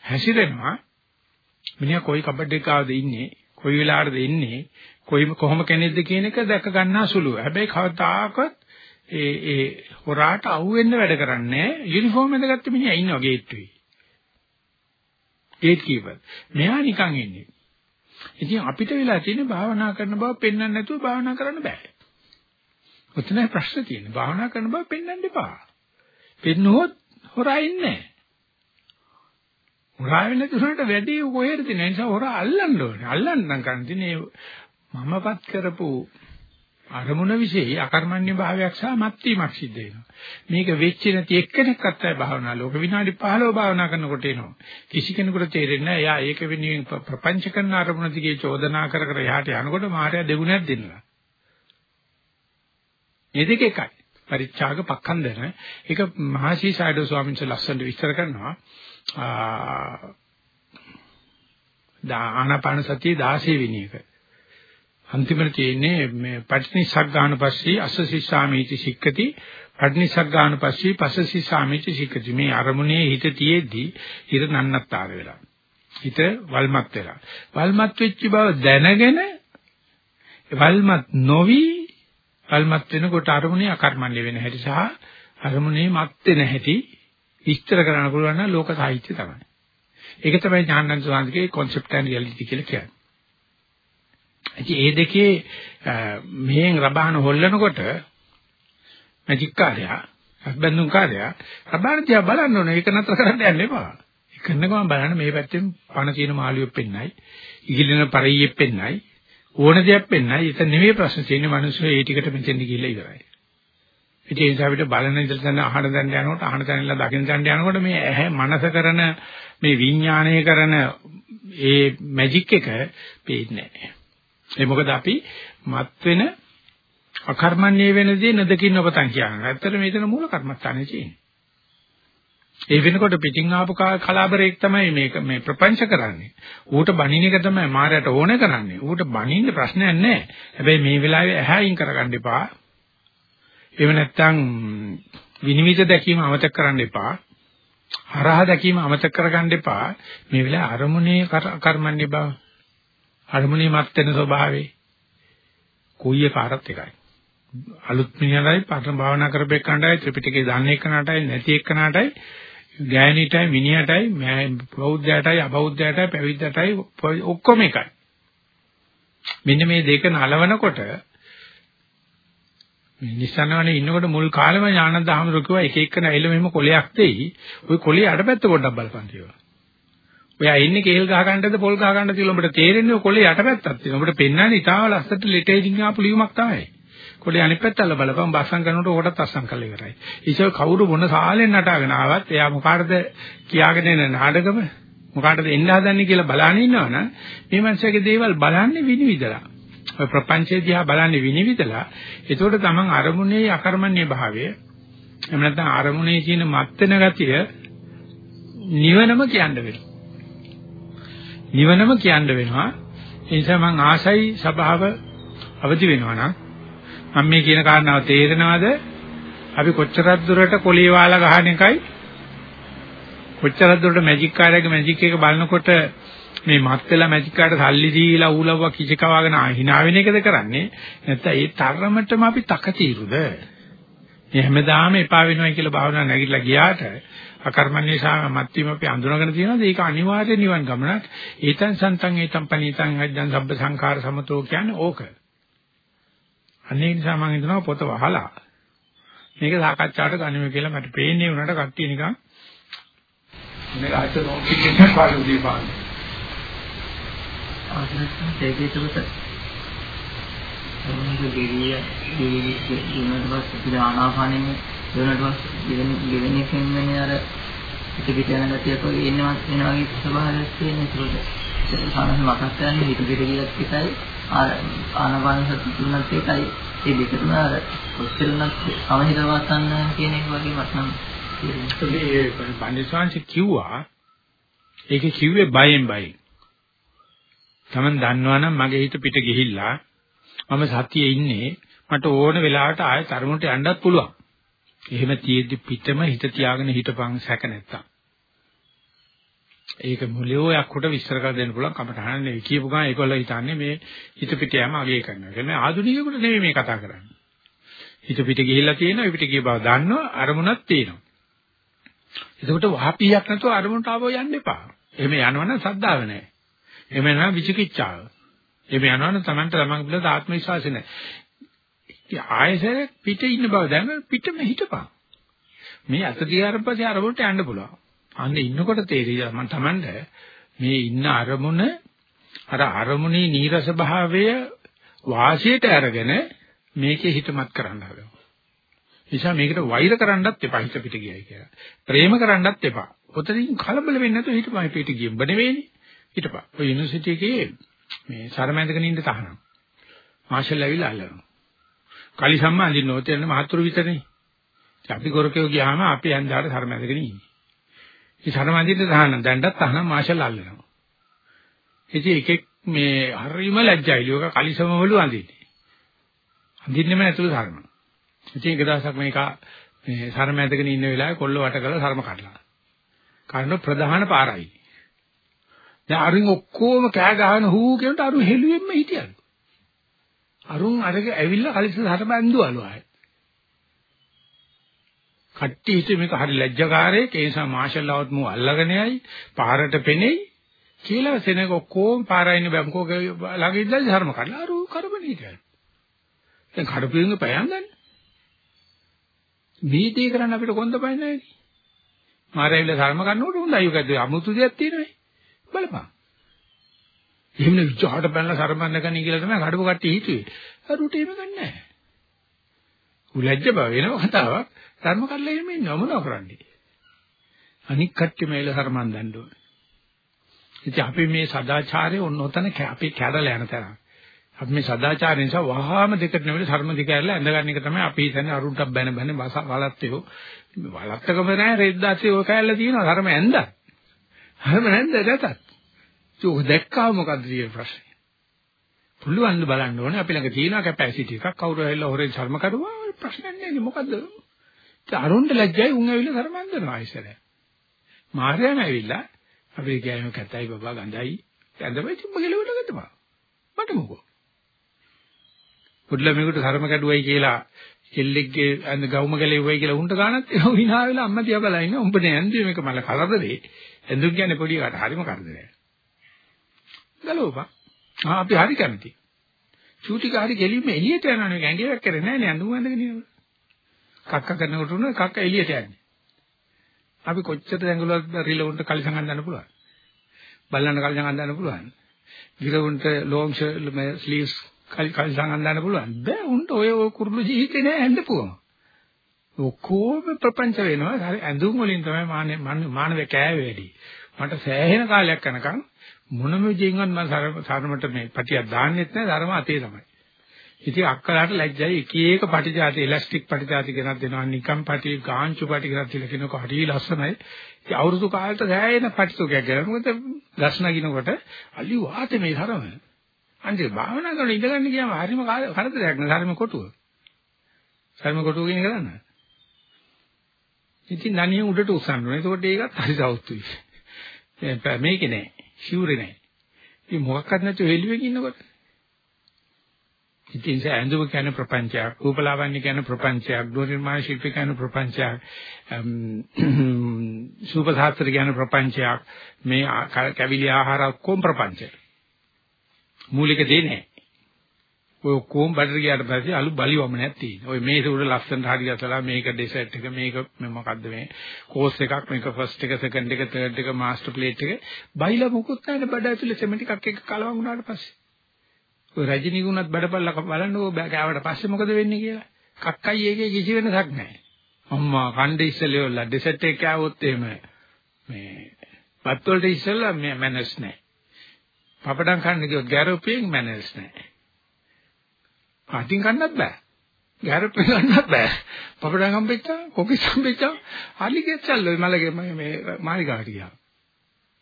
හැසිරෙනවා. මිනිහා කොයි කබඩ් එකකද ඉන්නේ, කොයි වෙලාවටද ඉන්නේ, කොයි කොහොම කෙනෙක්ද කියන එක දැක ගන්නා සුළුව. හැබැයි කවදාකවත් ඒ ඒ හොරාට අහුවෙන්න වැඩ කරන්නේ යුනිෆෝම් එකගත්ත මිනිහා ඉන්නවා ගේට්ටුවේ. Gate keeper. මෙයා නිකන් ඉන්නේ. ඉතින් අපිට වෙලා තියෙන්නේ භාවනා කරන බව පෙන්වන්න නැතුව භාවනා කරන්න බෑ. ඔතනයි ප්‍රශ්නේ තියෙන්නේ. භාවනා කරන බව පෙන්වන්න එපා. පෙන්නුවොත් හොරා ඉන්නේ නැහැ. හොරා වෙන තුනට වැඩි කොහෙද තියෙන නිසා හොරා අල්ලන්න ඕනේ. අල්ලන්න නම් කරන්න තියෙන්නේ මමපත් කරපු අරමුණ વિશේෂයි අකර්මණ්‍ය භාවයක් සහ මත්වීමක් සිද්ධ වෙනවා. මේක වෙච්ච නැති එක්කෙනෙක්වත් අය භාවනා ලෝක විනාඩි 15 භාවනා කරනකොට එනවා. කිසි කෙනෙකුට තේරෙන්නේ නැහැ. එයා ඒක වෙනුවෙන් ප්‍රපංච කරන අරමුණ දිගේ චෝදනා කර කර යහට යනකොට මාර්යා දෙගුණයක් දෙන්නවා. මේ දෙක එකයි. පරිත්‍යාග පක්ඛන්දන. ඒක මහසි සයිඩෝ ස්වාමීන් වහන්සේ ලස්සනට විස්තර කරනවා. ආ ආනාපාන සතිය 16 වෙනි එක. අන්තිමට තියෙන්නේ මේ පටිනිසග්ගාන පස්සේ අස්සසිස්සාමීති සික්කති පටිනිසග්ගාන පස්සේ පස්සසිස්සාමීති සික්කති. මේ අරමුණේ හිත තියේදී හිත නන්නත්තර වෙලා හිත වල්මත් වෙලා. වල්මත් වෙච්ච බව දැනගෙන වල්මත් නොවි වල්මත් වෙනකොට අරමුණේ අකර්මණ්‍ය වෙන හැටි සහ අරමුණේ මත් වෙන හැටි විස්තර කරන්න පුළුවන් නම් ලෝක සාහිත්‍ය තමයි. ඒක තමයි ඥානන්ත සාන්තිකේ concept and reality කියලා කියන්නේ. ඉතින් ඒ දෙකේ මෙහෙන් රබහන හොල්ලනකොට මැජික් කාර්යය අත්බඳුන් කාර්යය රබහන දිහා බලන්න ඕනේ ඒක නතර කරන්න යන්න එපා. ඒක කරනකම බලන්න මේ පැත්තෙන් පණ තියෙන මාළියෙක් පෙන්නයි, ඉගිලෙන පරියෙක් පෙන්නයි, ඕන දෙයක් පෙන්නයි. ඒක නෙමෙයි ප්‍රශ්න තියෙන්නේ මිනිස්සු ඒ ටිකට මෙතෙන්ද ගිහිල්ලා ඉවරයි. ඉතින් ඒ නිසා අපිට බලන ඉඳලා දැන් අහන දැන් යනකොට අහන දැන්ලා දකින්න දැන් යනකොට මේ ඇහැ මනස කරන මේ විඥාණය කරන ඒ මැජික් එක පේන්නේ නැහැ. ඒ මොකද අපි මත් වෙන අකර්මණ්‍ය වෙන දේ නදකින් ඔබතන් කියන්නේ. ඇත්තට මේතන මූල කර්මස්ථානේ තියෙන්නේ. ඒ වෙනකොට පිටින් ආපු කලාබරේක් තමයි මේක මේ ප්‍රපංච කරන්නේ. ඌට බණින එක තමයි මායයට ඕන කරන්නේ. ඌට බණින්න ප්‍රශ්නයක් නැහැ. හැබැයි මේ වෙලාවේ ඇහැයින් කරගන්න එපා. එහෙම නැත්නම් විනිවිද දැකීම අමතක කරන්න එපා. හරහා දැකීම අමතක කරගන්න එපා. මේ වෙලාවේ අරමුණේ කර්මන්නේ බව අරමුණේ මත් වෙන ස්වභාවේ කොයි එකාටත් එකයි. අලුත් මිනිහටයි පරණ භාවනා කරපෙන්නටයි ත්‍රිපිටකේ දන්නේ කනටයි නැති එක්කනටයි ගෑණිටයි මිනිහටයි බෞද්ධයටයි අබෞද්ධයටයි පැවිද්දටයි ඔක්කොම එකයි. මෙන්න මේ දෙක නලවනකොට නිසනවනේ ඉන්නකොට මුල් කාලෙම ඥානන්ද හමුරු කිව්වා එක එක නැවිල මෙහෙම කොලයක් දෙයි. ওই කොලේ අඩපැත්ත පොඩ්ඩක් බලපන් කියලා. ඔයා ඉන්නේ කේල් ගහ ගන්නද පොල් ගහ ගන්නද කියලා උඹට තේරෙන්නේ කොලේ යටපැත්තක් තියෙනවා. උඹට පෙන්වන්නේ ඉතාල ලස්සට ලෙටේජින් ආපු ලියුමක් තමයි. කොලේ අනිත් පැත්තල්ල බලපන් බස්සම් කරනකොට ඕකටත් අස්සම් කරලා ඉවරයි. ඊසව කවුරු මොන සාලෙන් නටාගෙන ආවත් එයා මොකාටද කියාගෙන එන නාටකම මොකාටද එන්න හදන්නේ කියලා බලන්න ඉන්නවනම් මේ මනුස්සයාගේ දේවල් බලන්නේ විනිවිදලා. ඔය ප්‍රපංචය දිහා බලන්නේ විනිවිදලා. ඒතකොට තමන් අරමුණේ අකර්මණ්‍ය භාවය එහෙම නැත්නම් අරමුණේ තියෙන මත් වෙන ගතිය නිවනම කියන්න වෙනවා. නිවනම කියන්න වෙනවා. ඒ නිසා මම ආසයි සභාව අවදි වෙනවා නම් මම මේ කියන කාරණාව තේරෙනවද? අපි කොච්චරක් දුරට කොළේ වාලා ගහන එකයි කොච්චරක් දුරට මැජික් කාර්යයේ මැජික් එක බලනකොට මේ මත් වෙලා මැජික් කාර්යයට සල්ලි දීලා ඌලව්ව කිචකවාගෙන hina වෙන එකද කරන්නේ නැත්නම් ඒ තරමටම අපි තකතිරුද මේ හැමදාම එපා වෙනවා කියලා භාවනා නැගිටලා ගියාට අකර්මණ්‍ය සහ මත්වීම අපි අඳුනගෙන තියෙනවාද? ඒක අනිවාර්ය නිවන් ගමනක්. ඒතන් සන්තං ඒතම් පනීතං හද්දන් සබ්බ සංඛාර සමතෝ කියන්නේ ඕක. අනේ නිසා මම හිතනවා පොත වහලා මේක සාකච්ඡාවට ගනිමු කියලා මට පේන්නේ උනට කට්ටිය නිකන් මේක අත නොකියන්නේ පාළු දීපාන ආසනත් ඒකේතුමත මොනවද ගෙරිය ගෙරිය දිනවල පස්සේ ආනාපානෙම දිනවල පස්සේ ගෙවෙන එකෙන් වෙන්නේ අර පිට පිට යන ගතියක් වගේ එනවා එන වගේ ස්වභාවයක් තියෙන ඒකට. සාමාන්‍ය මතක් කරන්නේ හිත පිට ගියත් එකයි ආනපාන සති තුනත් ඒකයි ඒ දෙකම අර ඔස්තරණක් සමහිත වසන්න කියන එක වගේ මට නම් ඒ පන්දිස්වාංශ කිව්වා ඒකේ කිව්වේ බයෙන් බයෙන්. Taman දන්නවනම් මගේ හිත පිට ගිහිල්ලා මම සතියේ ඉන්නේ මට ඕන වෙලාවට ආයෙ තරමුට යන්නත් පුළුවන්. එහෙම තියෙද්දි පිටම හිත තියාගෙන හිටපන් සැක නැත්තම්. ඒක මුලියෝයක් කොට විස්තර කර දෙන්න පුළුවන් කමටහන නෙවෙයි කියපු ගමන් ඒගොල්ලෝ හිතන්නේ මේ හිත පිට යෑම අගය කරනවා. ඒ කියන්නේ ආධුනිකයෙකුට නෙවෙයි මේ කතා කරන්නේ. හිත පිට ගිහිල්ලා තියෙනවා පිට ගිය බව දන්නවා අරමුණක් තියෙනවා. එතකොට වහපියක් නැතුව අරමුණට ආවෝ යන්න එපා. එහෙම යනවනම් සද්ධාව නැහැ. එහෙම යනවා විචිකිච්ඡාව. එහෙම යනවනම් Tamanට ළමං පිළිබඳ ආත්ම විශ්වාසය නැහැ. ආයෙසර පිට ඉන්න බව දැන පිටම හිටපන්. මේ අත දිහාට පස්සේ අරමුණට යන්න පුළුවන්. අන්න ඉන්නකොට තේරෙයි මම Tamanට මේ ඉන්න අරමුණ අර අරමුණේ නීරස භාවය වාසියට අරගෙන මේකේ හිතමත් කරන්න හදනවා. නිසා මේකට වෛර කරන්නත් එපා හිත පිට ගියයි කියලා. ප්‍රේම කරන්නත් එපා. ඔතනින් කලබල වෙන්නේ නැතුව හිතපයි පිට ගියඹ නෙවෙයිනේ. හිටපන්. ඔය යුනිවර්සිටි එකේ මේ සරමැඳගෙන ඉන්න තහනම්. මාෂල් ඇවිල්ලා අල්ලනවා. කලි සම්මා අඳින්න ඕතේ යන මහතුරු විතරනේ. අපි ගොරකේ ගියාම අපි ඇඳාට සරමැඳගෙන ඉන්නේ. මේ සරමැඳින්න තහනම් දැන්ටත් තහනම් මාෂල් අල්ලනවා. ඉතින් එකෙක් මේ හරිම ලැජ්ජයිලි ඔක කලිසම වලු අඳින්නේ. අඳින්නෙම නැතුව සරම. ඉතින් එක දවසක් මේක මේ සරම ඇදගෙන ඉන්න වෙලාවේ කොල්ල වට කරලා සරම කඩලා. කන්න ප්‍රධාන පාරයි. දැන් අරින් ඔක්කොම කෑ ගහන හූ කියනට අරු හෙළුවෙන්න හිටියලු. අරුන් අරක ඇවිල්ලා කලිස සරම ඇඳුවලු ආයේ. කට්ටි හිතේ මේක හරි ලැජ්ජකාරයෙක් ඒ නිසා මාෂල් ලවට් මු අල්ලගෙන යයි පාරට පෙනෙයි කියලා සෙනග ඔක්කොම පාරයින් බැංකුවක ළඟ ඉඳලා ධර්ම කඩලා අරු කරබන හිටියලු. දැන් කඩපියුංග පයන්දන්නේ. මේ දේ කරන්න අපිට කොන්ද පයින් නැහැ නේ. මාරැවිල ධර්ම ගන්නකොට හොඳයි ඔක ඇද්ද අමුතු දෙයක් තියෙනවා. බලපන්. එහෙම නේ විචාරට පැනලා සරමන්න ගන්නේ කියලා තමයි කඩපු කට්ටිය හිතුවේ. අරුට එහෙම ගන්නෑ. උලැජ්ජ බව වෙනව කතාවක්. ධර්ම කඩලා එහෙම ඉන්නව මොනව කරන්නේ? අනික් කට්ටිය මේල සරමන් දන්න ඕනේ. ඉතින් අපි මේ සදාචාරය ඔන්න ඔතන අපි කැඩලා යන තරම්. අපි මේ සදාචාරය නිසා වහාම දෙකට නෙවෙයි ධර්ම දෙක ඇරලා ඇඳගන්න එක තමයි අපි හිතන්නේ අරුන්ටක් බැන බැන වලත්තයෝ වලත්තකම නැහැ රෙද්දාසේ ඔය කැල්ල තියෙනවා ධර්ම ඇඳ. ධර්ම නැන්ද නැතත්. ඒක දැක්කා මොකද්ද කියන ප්‍රශ්නේ. පුළුවන් ද බලන්න ඕනේ අපි ළඟ තියෙන කැපැසිටි එකක් කවුරු ඇවිල්ලා හොරෙන් ධර්ම කරුවා ප්‍රශ්නයක් නෑ මොකද්ද? ඒ අරුන්ට ලැජ්ජයි උන් ඇවිල්ලා ධර්ම ඇඳනවා ඉස්සර. මාර්යාම ඇවිල්ලා අපි කියන්නේ කැතයි බබා ගඳයි ඇඳපයි තිබ්බ කෙලවට ගත්තපා. මට මොකෝ පොඩ්ඩලමෙකුට ධර්ම කැඩුවයි කියලා කෙල්ලෙක්ගේ අඳ ගවුම ගැලෙව්වයි කියලා උන්ට ගානක් එනවා hina වෙලා අම්මා තියා බලලා ඉන්න උඹ නේ ඇන්දුවේ මේක මල කරදරේ ඇඳුම් කියන්නේ පොඩි එකට හරිම කරදරයක් ගලවපන්. ආ අපි හරි කැමති. චූටික හරි ගෙලින්ම එළියට යනවා නේ. ඇඟියක් කරේ නැහැ නේ ඇඳුම් ඇඳගෙන ඉන්න. කක්ක කරනකොට උන කක්ක එළියට යන්නේ. අපි කොච්චර ඇඟලුවත් රිලවුන්ට කලිසම් අඳන්න පුළුවන්. බල්ලන්ට කලිසම් අඳන්න පුළුවන්. ගිරවුන්ට ලොං ස්ලීව්ස් කලිසම් අඳන්න පුළුවන්. බෑ උන්ට ඔය ඔය කුරුළු ජීවිතේ නෑ ඇඳපුවම. ඔක්කොම ප්‍රපංච වෙනවා. හරි ඇඳුම් වලින් තමයි මානව මානව කෑවේ වැඩි. මට සෑහෙන කාලයක් යනකම් මොනම විදිහෙන්වත් මම සරමට මේ පටියක් දාන්නෙත් නෑ ධර්ම අතේ තමයි. ඉතින් අක්කලාට ලැජ්ජයි එක එක පටි જાති ඉලාස්ටික් පටි જાති ගෙනත් දෙනවා නිකම් පටි ගාංචු පටි ගෙනත් තියලා කියනකො හරි ලස්සනයි. ඉතින් අවුරුදු කාලෙට සෑහෙන පටි තුකයක් ගෙනන මොකද ගස් නගිනකොට අලි වාතේ මේ ධර්ම. අන්තිම භාවනා කරන ඉඳගන්න ගියාම හරිම කරදරයක් නේ ධර්ම කොටුව. ධර්ම කොටුව කියන කරන්න. ඉතින් ධනිය උඩට උස්සන්න ඕනේ. එතකොට ඒකත් හරි සෞතුයි. මේකේ නෑ. ෂියුරේ නෑ. ඉතින් මොකක්වත් නැතුව හෙළුවෙක ඉන්නකොට. ඉතින් ඒ ඇඳුම කියන්නේ ප්‍රපංචයක්, රූපලාවන්‍ය කියන්නේ ප්‍රපංචයක්, ගෘහ නිර්මාණ ශිල්ප කියන්නේ ප්‍රපංචයක්, සූපසාස්ත්‍ර කියන්නේ ප්‍රපංචයක්, මේ කැවිලි ආහාර ඔක්කොම ප්‍රපංචයක්. මූලික දේ නැහැ. ඔය කොම් බඩට ගියාට පස්සේ අලු බලිවමනක් තියෙනවා. ඔය මේක උඩ ලස්සනට හරි ගසලා මේක ඩෙසර්ට් එක මේක මොකද්ද මේ කෝස් එකක් මේක ෆස්ට් එක සෙකන්ඩ් එක තර්ඩ් එක මාස්ටර් ප්ලේට් එක බයිලා මොකුත් නැහැ බඩ ඇතුලේ සෙමෙන්ට් එකක් එක කලවම් වුණාට පස්සේ. ඔය රජිනී ගුණත් බඩපල්ල බලන්නකෝ කෑවට පස්සේ මොකද වෙන්නේ කියලා. කක්කයි එකේ කිසි වෙනසක් නැහැ. අම්මා කණ්ඩේ ඉස්සෙල්ලා ඩෙසර්ට් එක කෑවොත් එහෙම මේ බත් වලට ඉස්සෙල්ලා මැනර්ස් නැහැ. පපඩම් කන්න ගියොත් ගැරෝපියෙන් මැනර්ස් නැහැ. අතින් කන්නත් බෑ. ගැරප් ගන්නත් බෑ. පපඩම් හම්බෙච්චා, කොකිස් හම්බෙච්චා, හරි ගෙච්චල්ල මලගේ මේ මාලිගාවට ගියා.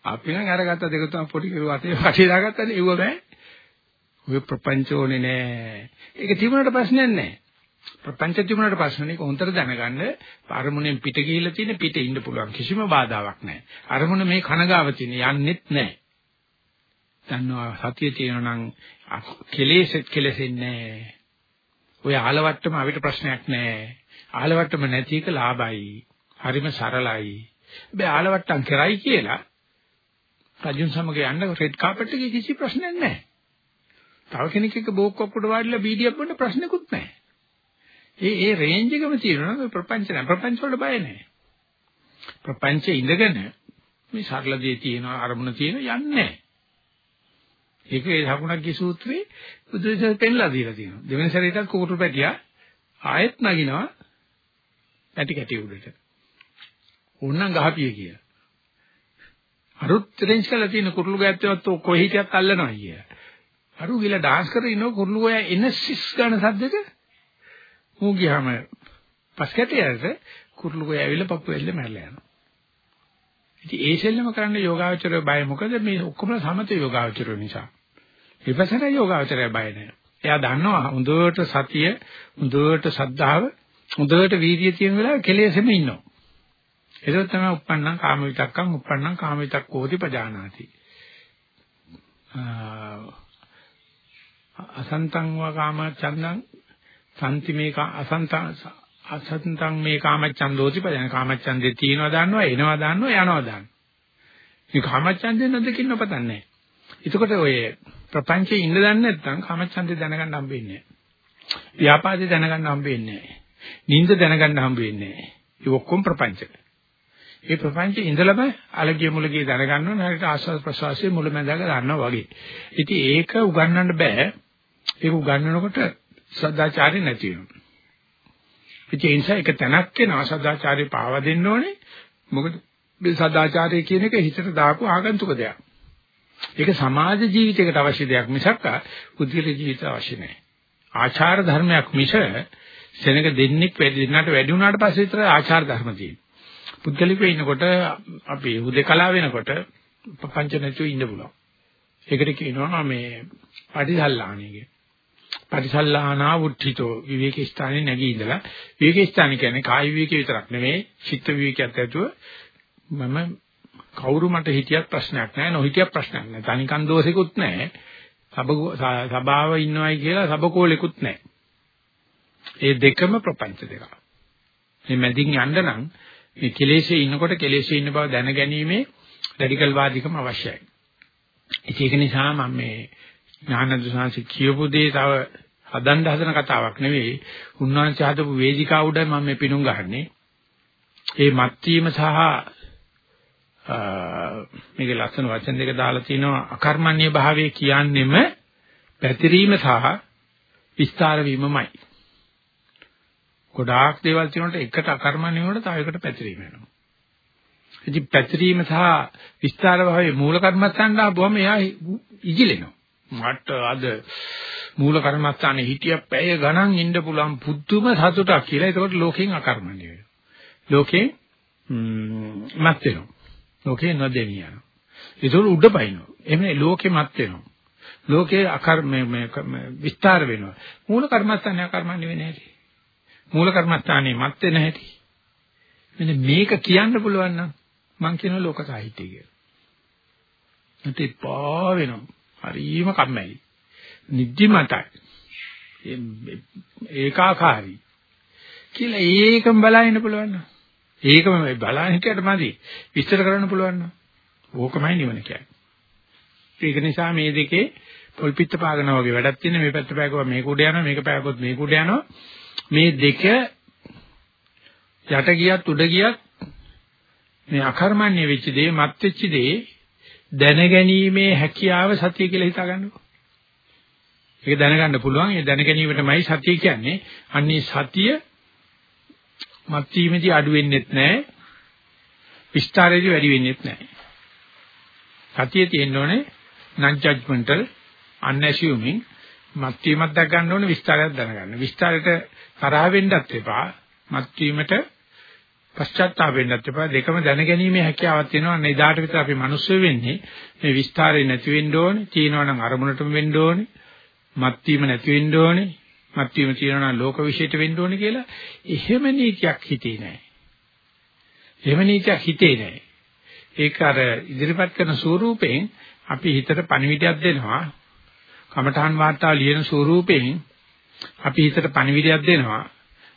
අපි නම් අරගත්ත දෙක තුන පොඩි කරුවා අතේ වටේ දාගත්තනේ ඒව බෑ. ඔය ප්‍රපංචෝනේ නෑ. ඒක තිබුණාට ප්‍රශ්නයක් නෑ. ප්‍රපංච තිබුණාට ප්‍රශ්නනේ කොහොන්තර දැනගන්න අරමුණෙන් පිට ගිහිල්ලා තියෙන පිට ඉන්න පුළුවන් කිසිම බාධාවක් නෑ. අරමුණ මේ කනගාව තියෙන යන්නෙත් නෑ. දන්නවා සතිය තියෙනවා නම් කෙලෙසෙත් කෙලෙසෙන්නේ නෑ. ඔය ආලවට්ටම අපිට ප්‍රශ්නයක් නෑ. ආලවට්ටම නැති එක ලාභයි. හරිම සරලයි. හැබැයි ආලවට්ටම් කරයි කියලා රජුන් සමග යන්න රෙඩ් කාපට් එකේ කිසි ප්‍රශ්නයක් නැහැ. තව කෙනෙක් එක්ක බෝක් කප්පුවට වාඩිලා බීඩියක් බොන්න ප්‍රශ්නකුත් නැහැ. ඒ ඒ රේන්ජ් එකම තියෙනවා ඔය ප්‍රපංච නැහැ. ප්‍රපංච වලට බය නැහැ. ප්‍රපංචේ ඉඳගෙන මේ සරල දේ තියෙනවා අරමුණ තියෙන යන්නේ නැහැ. ඒක ඒ සකුණක්ගේ සූත්‍රයේ බුදුසසුන පෙන්ලා දීලා තියෙනවා. දෙවෙනි සැරේටත් කුකුරු පැටියා ආයෙත් නගිනවා පැටි කැටි උඩට. ඕන්නම් ගහපිය කියලා. අරුත් රෙන්ජ් කරලා තියෙන කුරුළු ගෑත්තවත් කොහේ හිටියත් අල්ලනවා කිය. අරු ගිහලා ඩාන්ස් කරගෙන ඉනෝ කුරුළු ගෑ එන සිස් ගන්න සද්දෙට මූ ගියාම පස්කැටයට කුරුළු ගෑ ඇවිල්ලා පපුව එල්ල මැරලා යනවා. ඉතින් ඒ සෙල්ලම කරන්න යෝගාවචරය බය මොකද මේ ඔක්කොම සමත යෝගාවචරය නිසා. විපස්සනා යෝගාවචරය බය නැහැ. එයා දන්නවා හොඳට සතිය, හොඳට සද්ධාව, හොඳට වීර්යය තියෙන වෙලාව කෙලෙසෙම ඉන්නවා. ඒක තමයි uppannam කාම විතක්කම් uppannam කාම විතක්කෝති පජානාති. අසන්තං වා කාම චන්දං සම්ති මේක අසන්තං අසන්තං මේ කාමච්ඡන්දෝති පජාන කාමච්ඡන්දේ තියෙනවා දන්නවා එනවා දන්නවා යනවා දන්නවා. මේ කාමච්ඡන්දේ නොදකින්න පතන්නේ. එතකොට ඔය ප්‍රපංචේ ඉන්න දන්නේ නැත්නම් කාමච්ඡන්දේ දැනගන්න හම්බෙන්නේ නැහැ. ව්‍යාපාදේ දැනගන්න හම්බෙන්නේ නැහැ. නිින්ද දැනගන්න හම්බෙන්නේ නැහැ. ඒ ඔක්කොම ප්‍රපංචක. ඒ ප්‍රපංචේ ඉඳලම අලගිය මුලගිය දැනගන්න ඕන හරියට ආස්වාද ප්‍රසවාසයේ මුලැමැදාක ගන්නවා වගේ. ඉතින් ඒක උගන්වන්න බෑ. ඒක උගන්වනකොට සදාචාරය නැති වෙනවා. ඉතින් ඒ නිසා එක තැනක් වෙනවා සදාචාරය පාවා දෙන්න ඕනේ. මොකද මේ සදාචාරය කියන එක හිතට දාපු ආගන්තුක දෙයක්. ඒක සමාජ ජීවිතයකට අවශ්‍ය දෙයක් මිසක් පුද්ගල ජීවිතයට අවශ්‍ය නැහැ. ආචාර ධර්මයක් මිස සෙනඟ දෙන්නෙක් වැඩි දෙන්නාට වැඩි වුණාට පස්සේ විතර ආචාර ධර්ම තියෙනවා. පුද්ගලිකව ඉන්නකොට අපි හුදේකලා වෙනකොට පංච නැතුව ඉන්න පුළුවන්. ඒකට කියනවා මේ පටිසල්ලාණිය කිය. පටිසල්ලානා වුද්ධිතෝ විවේක ස්ථානේ නැගී ඉඳලා විවේක ස්ථාන කියන්නේ කාය විවේක විතරක් නෙමෙයි චිත්ත විවේකයක් ඇතුව මම කවුරු මට හිතියත් ප්‍රශ්නයක් නැහැ නොහිතියත් ප්‍රශ්නයක් නැහැ තනිකන් දෝෂෙකුත් නැහැ සබාව ඉන්නවයි කියලා සබකෝලෙකුත් නැහැ ඒ දෙකම ප්‍රපංච දෙක මේ මැදින් යන්න නම් මේ කෙලෙසේ ඉන්නකොට කෙලෙසේ ඉන්න බව දැනගැනීමේ රැඩිකල් වාදිකම අවශ්‍යයි. ඒක නිසා මම මේ ඥානන්ද සාංශි කියපු දේ තව හදන්න හදන කතාවක් නෙවෙයි. උන්වහන්සේ හදපු වේදිකාව උඩ මම මේ පිණුම් ගහන්නේ. ඒ මත්වීම සහ මේකේ ලස්සන වචන දෙක දාලා තිනවා අකර්මණ්‍ය භාවය කියන්නෙම පැතිරීම සහ විස්තර වීමමයි. ගොඩාක් දේවල් තියෙනකොට එකට අකර්මණ්‍ය වෙනකොට තව එකට පැතිරීම වෙනවා. ඉතින් පැතිරීම සහ විස්තර භාවයේ මූල කර්මස්ථාන ආවම එයා ඉජිලෙනවා. මට අද මූල කර්මස්ථානේ හිටිය පැය ගණන් ඉන්න පුළුවන් පුදුම සතුටක් කියලා. ඒකට ලෝකෙන් අකර්මණ්‍ය වෙනවා. ලෝකේ මත් වෙනවා. ලෝකේ නොදෙනිය යනවා. ඒක උඩ පයින්නවා. එමේ ලෝකේ මත් වෙනවා. ලෝකේ අකර්ම මේ විස්තර වෙනවා. මූල කර්මස්ථානේ අකර්මණ්‍ය වෙන්නේ නැහැ. මූල කර්මස්ථානේ මත් වෙන හැටි. මෙන්න මේක කියන්න පුළුවන් නම් මං කියන ලෝක සාහිත්‍ය කියලා. නැත්te පා වෙනවා. හරිම කම්මැලි. නිදිමතයි. ඒකාකාරී. කියලා ඒකම බලන්න පුළුවන් නම්. ඒකම බලන්න හිටියට මදි. විස්තර කරන්න පුළුවන් නම්. ඕකමයි නිවන කියන්නේ. ඒක නිසා මේ දෙකේ පොල්පිට පාගන වගේ වැඩක් තියෙන මේ පැත්ත පෑගුවා මේක උඩ යනවා මේක පෑගුවොත් මේක උඩ යනවා මේ දෙක යට ගියත් උඩ ගියත් මේ අකර්මණ්‍ය වෙච්ච දේ මත් වෙච්ච දේ දැනගැනීමේ හැකියාව සතිය කියලා හිතා ගන්නකො. ඒක දැනගන්න පුළුවන්. ඒ දැනගැනීමටමයි සතිය කියන්නේ. අන්නේ සතිය මත් වීමේදී අඩු වෙන්නේත් නැහැ. විස්තරයේදී වැඩි වෙන්නේත් නැහැ. සතිය තියෙන්න ඕනේ non judgmental unassuming මත්වීමක් දැක් ගන්න ඕනේ විස්තරයක් දැනගන්න. විස්තරයට තරහ වෙන්නත් එපා. මත්වීමට පශ්චාත්තාප වෙන්නත් එපා. දෙකම දැනගැනීමේ හැකියාවක් තියෙනවා. නේදාට විතර අපි මිනිස්සු වෙන්නේ මේ විස්තරේ නැති වෙන්න ඕනේ. තියෙනවා නම් අරමුණටම වෙන්න ඕනේ. මත්වීම නැති වෙන්න ඕනේ. මත්වීම තියෙනවා නම් ලෝක විශේෂයට වෙන්න ඕනේ කියලා එහෙම නීතියක් හිතේ නැහැ. එහෙම නීතියක් හිතේ නැහැ. ඒක අර ඉදිරිපත් කරන ස්වරූපයෙන් අපි හිතට පණිවිඩයක් දෙනවා. කමඨහන් වාර්තාව ලියන ස්වරූපයෙන් අපි හිතට පණිවිඩයක් දෙනවා.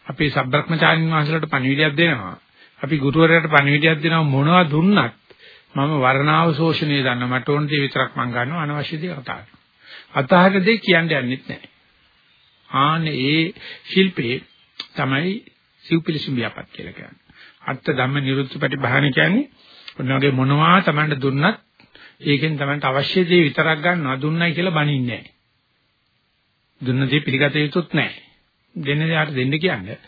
අපි සබ්‍රක්‍මචාරින් වහන්සේලාට පණිවිඩයක් දෙනවා. අපි ගුරුවරයාට පණිවිඩයක් දෙනවා මොනවා දුන්නත් මම වර්ණාව ශෝෂණය දන්න මට ඕන දේ විතරක් මම ගන්නවා අනවශ්‍ය දේ කතා කරනවා. අතහර දෙය කියන්න යන්නෙත් නැහැ. ආනේ ඒ ශිල්පේ තමයි සිව්පිලිසුම් ව්‍යාපත් කියලා කියන්නේ. අර්ථ ධම්ම නිරුත්ති ප්‍රතිභාන කියන්නේ ඔන්නෝගේ මොනවා Tamanට දුන්නත් ඒකෙන් Tamanට අවශ්‍ය දේ විතරක් ගන්නවා දුන්නයි කියලා බනින්නේ නැහැ. දුන්න දේ පිළිගත යුතුත් නැහැ. දෙන්න දෙයට දෙන්න කියන්නේ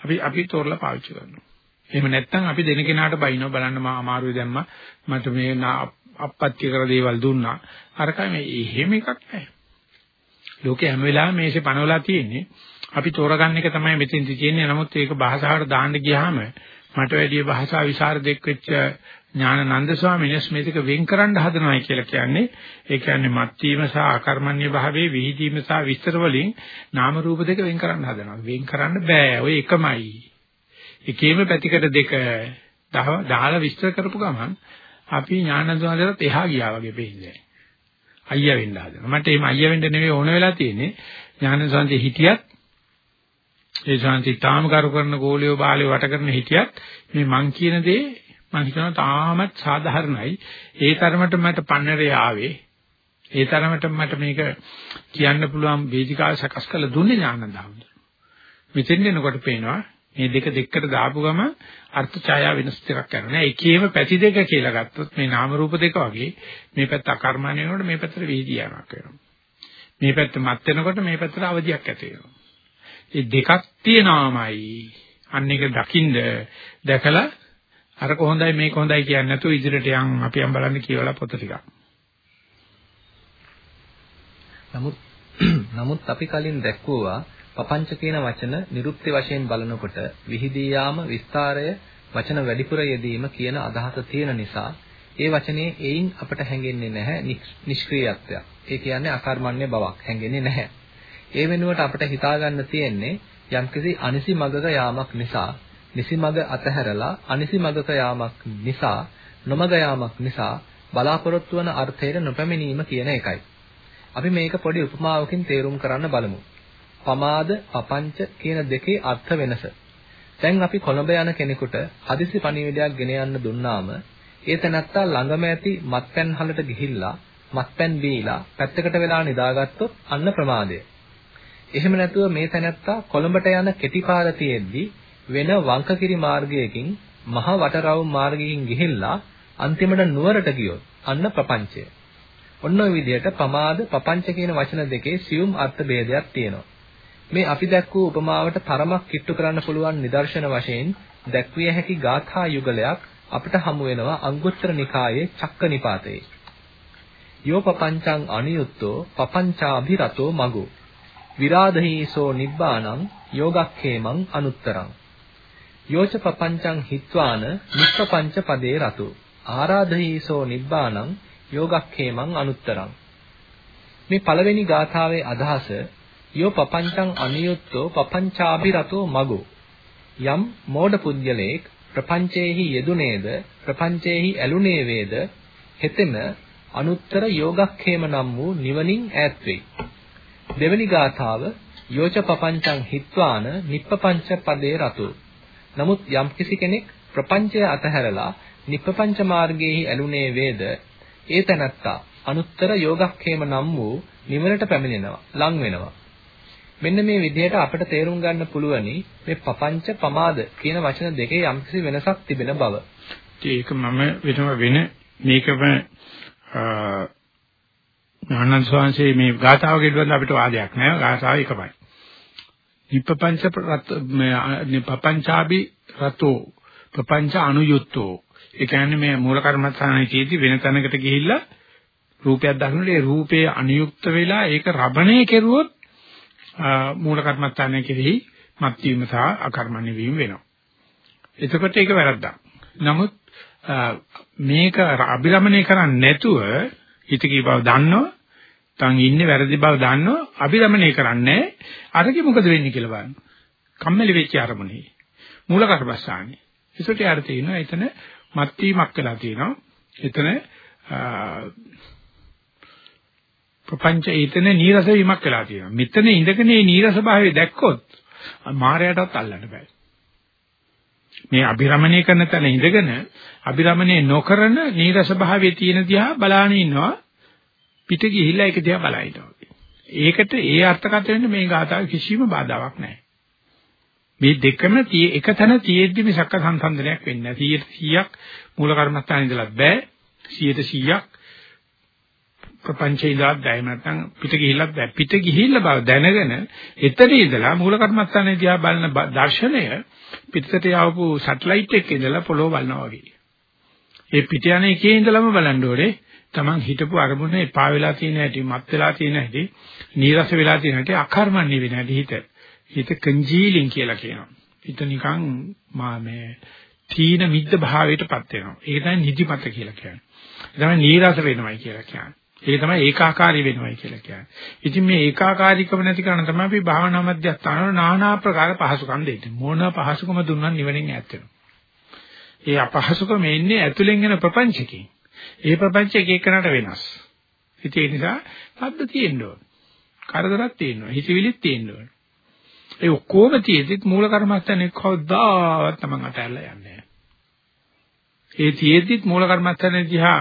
අපි අපි තෝරලා පාවිච්චි කරනවා. එහෙම නැත්නම් අපි දෙන කෙනාට බයිනවා බලන්න මා අමාරුයි දැම්මා මට මේ අපපත්‍ය කර දේවල් දුන්නා. අරකයි මේ එහෙම එකක් නැහැ. ලෝකේ හැම වෙලාවෙම මේෂේ පනවලා තියෙන්නේ. අපි තෝරගන්න එක තමයි මෙතෙන්දි කියන්නේ. නමුත් ඒක භාෂාවට දාන්න ගියාම මට වැඩි භාෂා විසරදෙක් වෙච්ච ඥානানন্দ ස්වාමීන් මේක වෙන් කරන්න හදනවායි කියලා කියන්නේ. ඒ කියන්නේ මත්වීම සහ ආකර්මණ්‍ය භාවයේ විහිදීම සහ විස්තර වලින් නාම රූප දෙක වෙන් කරන්න හදනවා. වෙන් කරන්න බෑ. ඔය එකමයි. එකේම පැතිකඩ දෙක දාලා විස්තර කරපු ගමන් අපි ඥානදානලට එහා ගියා වගේ පේන්නේ. අයියා වෙන්න හදනවා. මට එහෙම අයියා වෙන්න නෙවෙයි ඕන වෙලා තියෙන්නේ. ඥාන සංසය හිටියත් ඒ ශාන්ති තාම කරු කරන ගෝලියෝ බාලේ වට කරන හිටියත් මේ මං කියන දේ මං හිතනවා තාමත් සාධාරණයි. ඒ තරමට මට පන්නරේ ආවේ. ඒ තරමට මට මේක කියන්න පුළුවන් වේදිකාව සකස් කරලා දුන්නේ ඥානදාමද. මෙතෙන් එනකොට පේනවා මේ දෙක දෙකට දාපු ගම අර්ථ ඡායා වෙනස් දෙකක් කරනවා. නෑ එකේම පැති දෙක කියලා ගත්තොත් මේ නාම රූප දෙක වගේ මේ පැත්ත අකර්මණය වෙනකොට මේ පැත්තට වේදියාවක් වෙනවා. මේ පැත්ත මත් වෙනකොට මේ පැත්තට අවදියක් ඇති වෙනවා. ඒ දෙකක් තියෙනවාමයි. අන්න එක දකින්ද දැකලා අර කොහොඳයි මේක හොඳයි කියන්නේ නැතුව ඉදිරියට යන් අපි යම් බලන්න කියවලා පොත ටිකක්. නමුත් නමුත් අපි කලින් දැක්වුවා පపంచ කියන වචන නිරුක්ති වශයෙන් බලනකොට විහිදී යාම විස්තරය වචන වැඩිපුර යෙදීම කියන අදහස තියෙන නිසා ඒ වචනේ එයින් අපට හැඟෙන්නේ නැහැ නිෂ්ක්‍රීයත්වයක්. ඒ කියන්නේ අකර්මණ්‍ය බවක් හැඟෙන්නේ නැහැ. ඒ වෙනුවට අපිට හිතා ගන්න තියෙන්නේ යම්කිසි අනිසි මගක යාමක් නිසා නිසි මග අතහැරලා අනිසි මගක යාමක් නිසා නොමග යාමක් නිසා බලාපොරොත්තු වන අර්ථයට නොපැමිණීම කියන එකයි. අපි මේක පොඩි උපමාවකින් තේරුම් කරන්න බලමු. පමාද, පපංච කියන දෙකේ අර්ථ වෙනස. දැන් අපි කොළඹ යන කෙනෙකුට හදිසි පණිවිඩයක් ගෙන යන්න දුන්නාම ඒ තැනත්තා ළඟම ඇති මත්පැන් හලට ගිහිල්ලා මත්පැන් බීලා පැත්තකට වෙලා නිදාගත්තොත් අන්න ප්‍රමාදය. එහෙම නැතුව මේ තැනැත්තා කොළඹට යන කෙටි පාර තියෙද්දි වෙන වංකකිරි මාර්ගයකින් මහ වටරවුම් මාර්ගයකින් ගිහිල්ලා අන්තිමට නුවරට ගියොත් අන්න ප්‍රපංචය. ඔන්න ඔය විදිහට පමාද පපංච කියන වචන දෙකේ සියුම් අර්ථ ભેදයක් තියෙනවා. මේ අපි දැක්වූ උපමාවට තරමක් කිට්ටු කරන්න පුළුවන් නිදර්ශන වශයෙන් දැක්විය හැකි ගාථා යුගලයක් අපිට හමු වෙනවා අංගුත්තර නිකායේ චක්කනිපාතයේ. යෝ පපංචං අනියුත්තෝ පපංචාභිරතෝ මගෝ. විරාධහීසෝ නිබ්බානං යෝගක්ඛේමං අනුත්තරං. යෝච පపంచං හිත්වාන නිප්පපංච පදේ රතු. ආරාධහීසෝ නිබ්බානං යෝගක්ඛේමං අනුත්තරං. මේ පළවෙනි ගාථාවේ අදහස යෝ පපංචං අනියුත්තෝ පපංචාභිරතෝ මගෝ. යම් මෝඩ පුද්ගලයෙක් ප්‍රපංචේහි යෙදුනේද ප්‍රපංචේහි ඇලුනේ වේද හෙතෙම අනුත්තර යෝගක්ඛේම නම් වූ නිවනින් ඈත් වෙයි. දෙවනි ගාථාව යෝච පපංචං හිත්වාන නිප්පපංච පදේ රතෝ. නමුත් යම් කිසි කෙනෙක් ප්‍රපංචය අතහැරලා නිප්පපංච මාර්ගයේහි ඇලුනේ වේද ඒ තැනත්තා අනුත්තර යෝගක්ඛේම නම් වූ නිවනට පැමිණෙනවා ලං වෙනවා. මෙන්න මේ විදිහට අපිට තේරුම් ගන්න පුළුවනි මේ පపంచ පමාද කියන වචන දෙකේ යම්කිසි වෙනසක් තිබෙන බව. ඒක මම වෙනම වෙන මේකම ආනන්ද ස්වාමීන් මේ ගාථාව පිළිබඳ අපිට වාදයක් නැහැ. ගාථාව එකමයි. නිප්පංච නිප්පංචාබි රතෝ ප්‍රපංච අනුයුක්තෝ. ඒ කියන්නේ මේ මූල කර්මස්ථානයේ තියෙදි වෙන තැනකට ගිහිල්ලා රූපයක් දකින්නට ඒ රූපේ අනියුක්ත වෙලා ඒක රබණේ කෙරුවොත් මූල කර්මස්ථානයේ කෙරෙහි මත් වීම සහ අකර්මණ්‍ය වීම වෙනවා. එතකොට ඒක වැරද්දක්. නමුත් මේක අභිරමණය කරන්නේ නැතුව හිත කී බව දන්නව තන් ඉන්නේ වැරදි බව දන්නව අභිරමණය කරන්නේ අරකි මොකද වෙන්නේ කියලා බලන්න. කම්මැලි වෙච්ච අරමුණේ මූල කර්මස්ථානේ. ඒකට යාර තියෙනවා එතන මත් වීමක් වෙලා තියෙනවා. එතන ප්‍රපංච ඊතන නීරස වීමක් වෙලා තියෙනවා. මෙතන ඉඳගෙන මේ නීරස භාවය දැක්කොත් මායයටත් අල්ලන්න බෑ. මේ අභිරමණය කරන තැන ඉඳගෙන අභිරමණය නොකරන නීරස භාවයේ තියෙන දිහා බලාගෙන ඉන්නවා. පිට ගිහිල්ලා ඒක දිහා බලා ඉන්නවා. ඒකට ඒ අර්ථකථන මේ ගාථාවේ කිසිම බාධාවක් නැහැ. මේ දෙකම එක තැන තියෙද්දි මිසක්ක සංසන්දනයක් වෙන්නේ නැහැ. 100ක් මූල කර්මස්ථානේ ඉඳලා බෑ. 100ට 100ක් ප්‍රපංචේ ඉඳලා බෑ නැත්නම් පිට ගිහිල්ලත් බෑ පිට ගිහිල්ලා බව දැනගෙන එතන ඉඳලා මූල කර්මස්ථානයේ දිහා බලන දර්ශනය පිටතට යවපු සැටලයිට් එකේ ඉඳලා පොළොව බලනවා වගේ. ඒ පිට යන එකේ ඉඳලම බලන්න ඕනේ Taman හිටපු අරමුණ එපා වෙලා තියෙන හැටි, මත් වෙලා තියෙන හැටි, නීරස වෙලා තියෙන හැටි, අකර්මණ්‍ය වෙන හැටි හිත. හිත කංජීලින් කියලා කියනවා. හිත නිකන් මා මේ තීන මිද්ද භාවයටපත් වෙනවා. ඒක තමයි නිදිමත කියලා කියන්නේ. ඒ තමයි නීරස වෙනවයි කියලා කියන්නේ. ඒක තමයි ඒකාකාරී වෙනවයි කියලා කියන්නේ. ඉතින් මේ ඒකාකාරීකම නැති කරන තමයි අපි භාවනා මධ්‍යස්ථාන වල নানা ආකාර පහසුකම් දෙන්නේ. මොන පහසුකම දුන්නත් නිවනින් ඈත් වෙනවා. ඒ අපහසුකම එන්නේ ඇතුලෙන් එන ප්‍රපංචකේ. ඒ ප්‍රපංච එක එකනට වෙනස්. ඉතින් ඒ නිසා සද්ද තියෙන්න ඕන. කරදරක් තියෙන්න ඕන. හිතවිලිත් තියෙන්න ඕන. ඒ ඔක්කොම තියෙද්දිත් මූල කර්මස්ථානේ කවදාවත් Taman අතහැරලා යන්නේ නැහැ. ඒ තියෙද්දිත් මූල කර්මස්ථානේ දිහා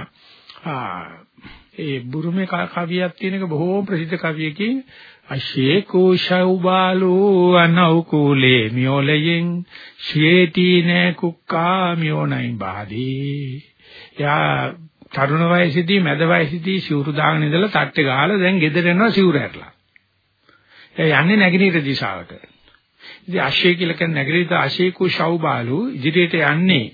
ඒ බුරුමේ කවියක් තියෙන එක බොහෝම ප්‍රසිද්ධ කවියකින් අශේකෝ ශෞබාලෝ අනෞකුලේ මියොලයෙන් ශේතින කුක්කා මියොනයි බාදී යා තරුණ වයසේදී මැද වයසේදී සිවුරු දාගෙන ඉඳලා තට්ටේ ගහලා දැන් ගෙදර එනවා සිවුර ඇරලා. එයා යන්නේ නැගිනීර දිශාවට. ඉතින් අශේ කියලා කියන්නේ නැගිනීර අශේකෝ ශෞබාලු ඉදිරියට යන්නේ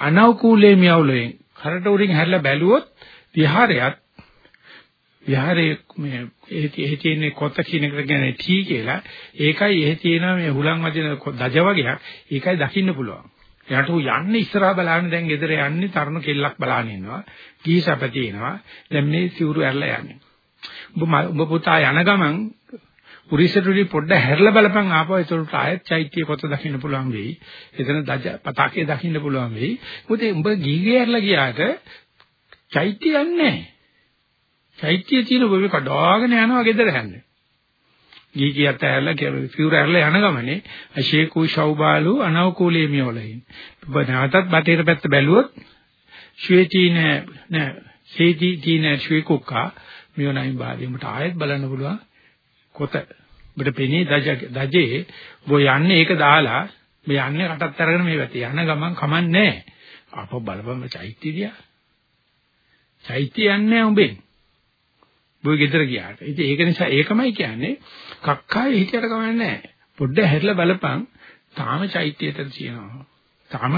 අනෞකුලේ මියොලයෙන් කරට උඩින් හැරිලා බැලුවොත් විහාරයත් විහාරයේ මේ එහි තියෙන කොත කියන එකට කියන්නේ ටී කියලා. ඒකයි එහි තියෙන මේ හුලං වදින දජ වගේක්. ඒකයි දකින්න පුළුවන්. එයාට උ යන්නේ ඉස්සරහා බලන්න දැන් ගෙදර යන්නේ තරුණ කෙල්ලක් බලන්න ඉන්නවා. කී සැප තියෙනවා. දැන් මේ සිවුරු ඇරලා යන්නේ. ඔබ ඔබ පුතා යන ගමන් පුරිසටුලි පොඩ්ඩ හැරලා බලපන් ආපහු ඒතකොට ආයෙත් චෛත්‍ය කොත දකින්න පුළුවන් වෙයි. එතන දජ පතාකේ දකින්න පුළුවන් වෙයි. මොකද උඹ ගීගේ හැරලා ගියාට චෛත්‍ය යන්නේ නැහැ. චෛත්‍ය තියෙන බොබේ කඩාගෙන යනවා ගෙදර හැන්නේ. ගී කියත් ඇරලා කියලා ෆියුර ඇරලා යන ගමනේ අශේකු ශෞබාලු අනවකූලේ මියවලින්. බණාතත් බටේර පැත්ත බැලුවොත් ශ්වේචීන නෑ සේදී තීන ශ්වේකුක්කා මියොනයි බාදීමට ආයෙත් බලන්න පුළුවන් කොත. ඔබට පෙනේ දජේ ඔබ යන්නේ ඒක දාලා මේ යන්නේ රටත් අරගෙන මේ වැටේ යන ගමන් කමන්නේ නැහැ. අපෝ බලපන් චෛත්‍ය දිහා චෛත්‍ය යන්නේ උඹෙන්. බොයි ගෙදර ගියාට. ඉතින් ඒක නිසා ඒකමයි කියන්නේ කක්කායේ හිතයට කමන්නේ නැහැ. පොඩ්ඩ හැරිලා බලපන් තාම චෛත්‍යයට තියෙනවා. තාම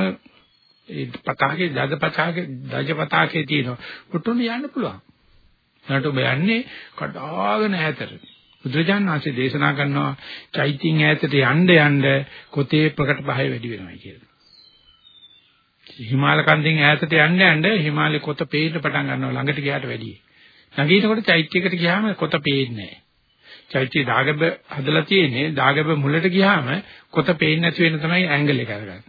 ඒ පතාකේ දජ පතාකේ දජ පතාකේ තියෙනවා. පුතුන් යන්න පුළුවන්. ඊට ඔබ යන්නේ කඩාගෙන ඈතට. බුදුරජාණන් වහන්සේ දේශනා කරනවා චෛත්‍යයෙන් ඈතට යන්න යන්න කොතේ ප්‍රකට භාවය වැඩි වෙනවා කියලා. හිමාල කන්දෙන් ඈතට යන්න යන්න හිමාලේ කොත පේන්න පටන් ගන්නවා ළඟට ගියාට වැඩියි. නැගීනකොට චෛත්‍යයකට ගියාම කොත පේන්නේ නැහැ. චෛත්‍ය දාගබ හදලා තියෙන්නේ දාගබ මුලට ගියාම කොත පේන්නේ නැති වෙන තමයි ඇන්ගල් එක අරගන්නේ.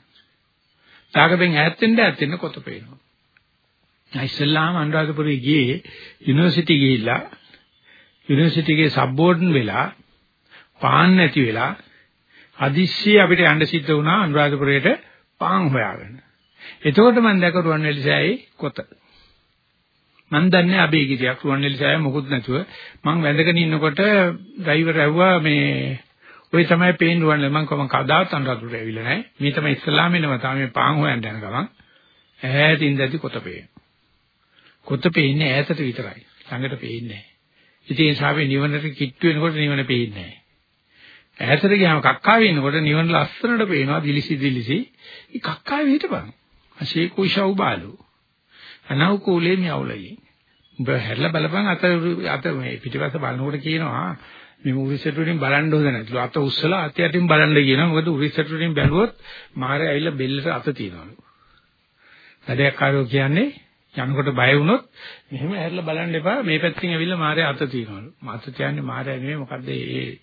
දාගබෙන් ඈත් වෙන්න ඈත් වෙන්න කොත පේනවා. ඉස්සල්ලාම අනුරාධපුරේ ගියේ යුනිවර්සිටි ගිහිල්ලා යුනිවර්සිටි එකේ සබ්බෝඩන් වෙලා පාන් නැති වෙලා අදිශ්‍ය අපිට යන්න සිද්ධ වුණා අනුරාධපුරේට පාන් හොයාගෙන. එතකොට මම දැක රුවන්වැලිසෑයේ කොත. මම දන්නේ අබේගිරියක් රුවන්වැලිසෑය මොකුත් නැතුව මම වැඳගෙන ඉන්නකොට ඩ්‍රයිවර් ඇහුවා මේ ඔය තමයි පේන්න රුවන්වැලි මම කොහොම කවදාවත් අනුරාධපුරේ ඇවිල්ලා නැහැ. මේ තමයි ඉස්ලාම එනවා තමයි පාන් හොයන්න යන ගමන් ඈතින් දැදි කොත පේන. කොත පේන්නේ ඈතට විතරයි. ළඟට පේන්නේ නැහැ. ඉතින් ඒ ශාපේ නිවනට කිට්ටු වෙනකොට නිවන පේන්නේ නැහැ. ඈතට ගියාම කක්කාවේ ඉන්නකොට නිවන ලස්සනට පේනවා දිලිසි දිලිසි. ඒ කක්කාවේ හිටපන්. අශේකුෂව් බාලු. අනෞකූලේ මියවලයි. උඹ හැරලා බලපන් අත අත මේ පිටිපස්ස බලනකොට කියනවා මේ උරිසට වලින් බලන්න හොඳ නැතිලු. අත උස්සලා අත යටින් බලන්න කියනවා. මොකද උරිසට වලින් බැලුවොත් මාරේ ඇවිල්ලා බෙල්ලට අත තියනවලු. වැඩයක් කාරෝ කියන්නේ යනකොට බය වුණොත් මෙහෙම හැරිලා බලන්න එපා මේ පැත්තෙන් ඇවිල්ලා මාරේ අත තියනවලු. මාත කියන්නේ මාරේ නෙමෙයි මොකද්ද ඒ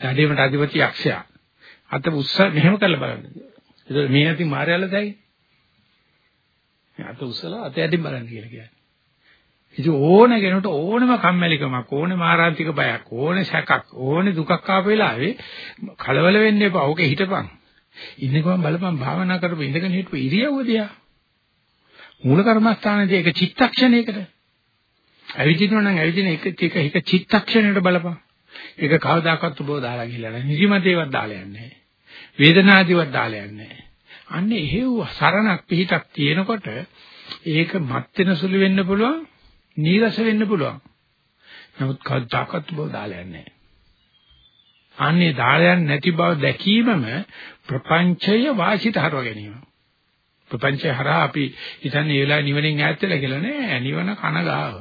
දඩේමට අධිපති යක්ෂයා. අත උස්ස මෙහෙම කරලා බලන්න. ඒක මේ නැති මාරයල්ල දැයි. අත උස්සලා අත යටින් බලන්න කියලා කියන්නේ. ඉතින් ඕන කෙනෙකුට ඕනම කම්මැලිකමක් ඕනේ මාරාන්තික බයක් ඕනේ සැකක් ඕනේ දුකක් ආපු වෙලාවේ කලබල වෙන්න එපා. ඕකේ හිටපන්. ඉන්නේ කොහොම බලපන් භාවනා කරපු ඉඳගෙන හිටපු ඉරියව්ව දිහා. මූල කර්මස්ථානයේදී ඒක චිත්තක්ෂණයකට. ඇවිදිනවා නම් ඇවිදින එක එක එක චිත්තක්ෂණයකට බලපන්. ඒක කවදාකවත් ඔබව දාලා ගිහලා නැහැ. නිදිමතේවත් දාලා යන්නේ නැහැ. වේදනාදිවත් දාලා යන්නේ නැහැ. අන්නේ එහෙව් සරණක් පිහිටක් තියෙනකොට ඒක මත් වෙන සුළු වෙන්න පුළුවන්, නීරස වෙන්න පුළුවන්. නමුත් කවදාකවත් ඔබව දාලා යන්නේ නැහැ. අන්නේ දාලා යන්නේ නැති බව දැකීමම ප්‍රපංචය වාසිත හරව ගැනීම. ප්‍රපංචය හරහා අපි හිතන්නේ ඒ වෙලාවේ නිවනින් ඈත් වෙලා කියලා නෑ නිවන කන ගාව.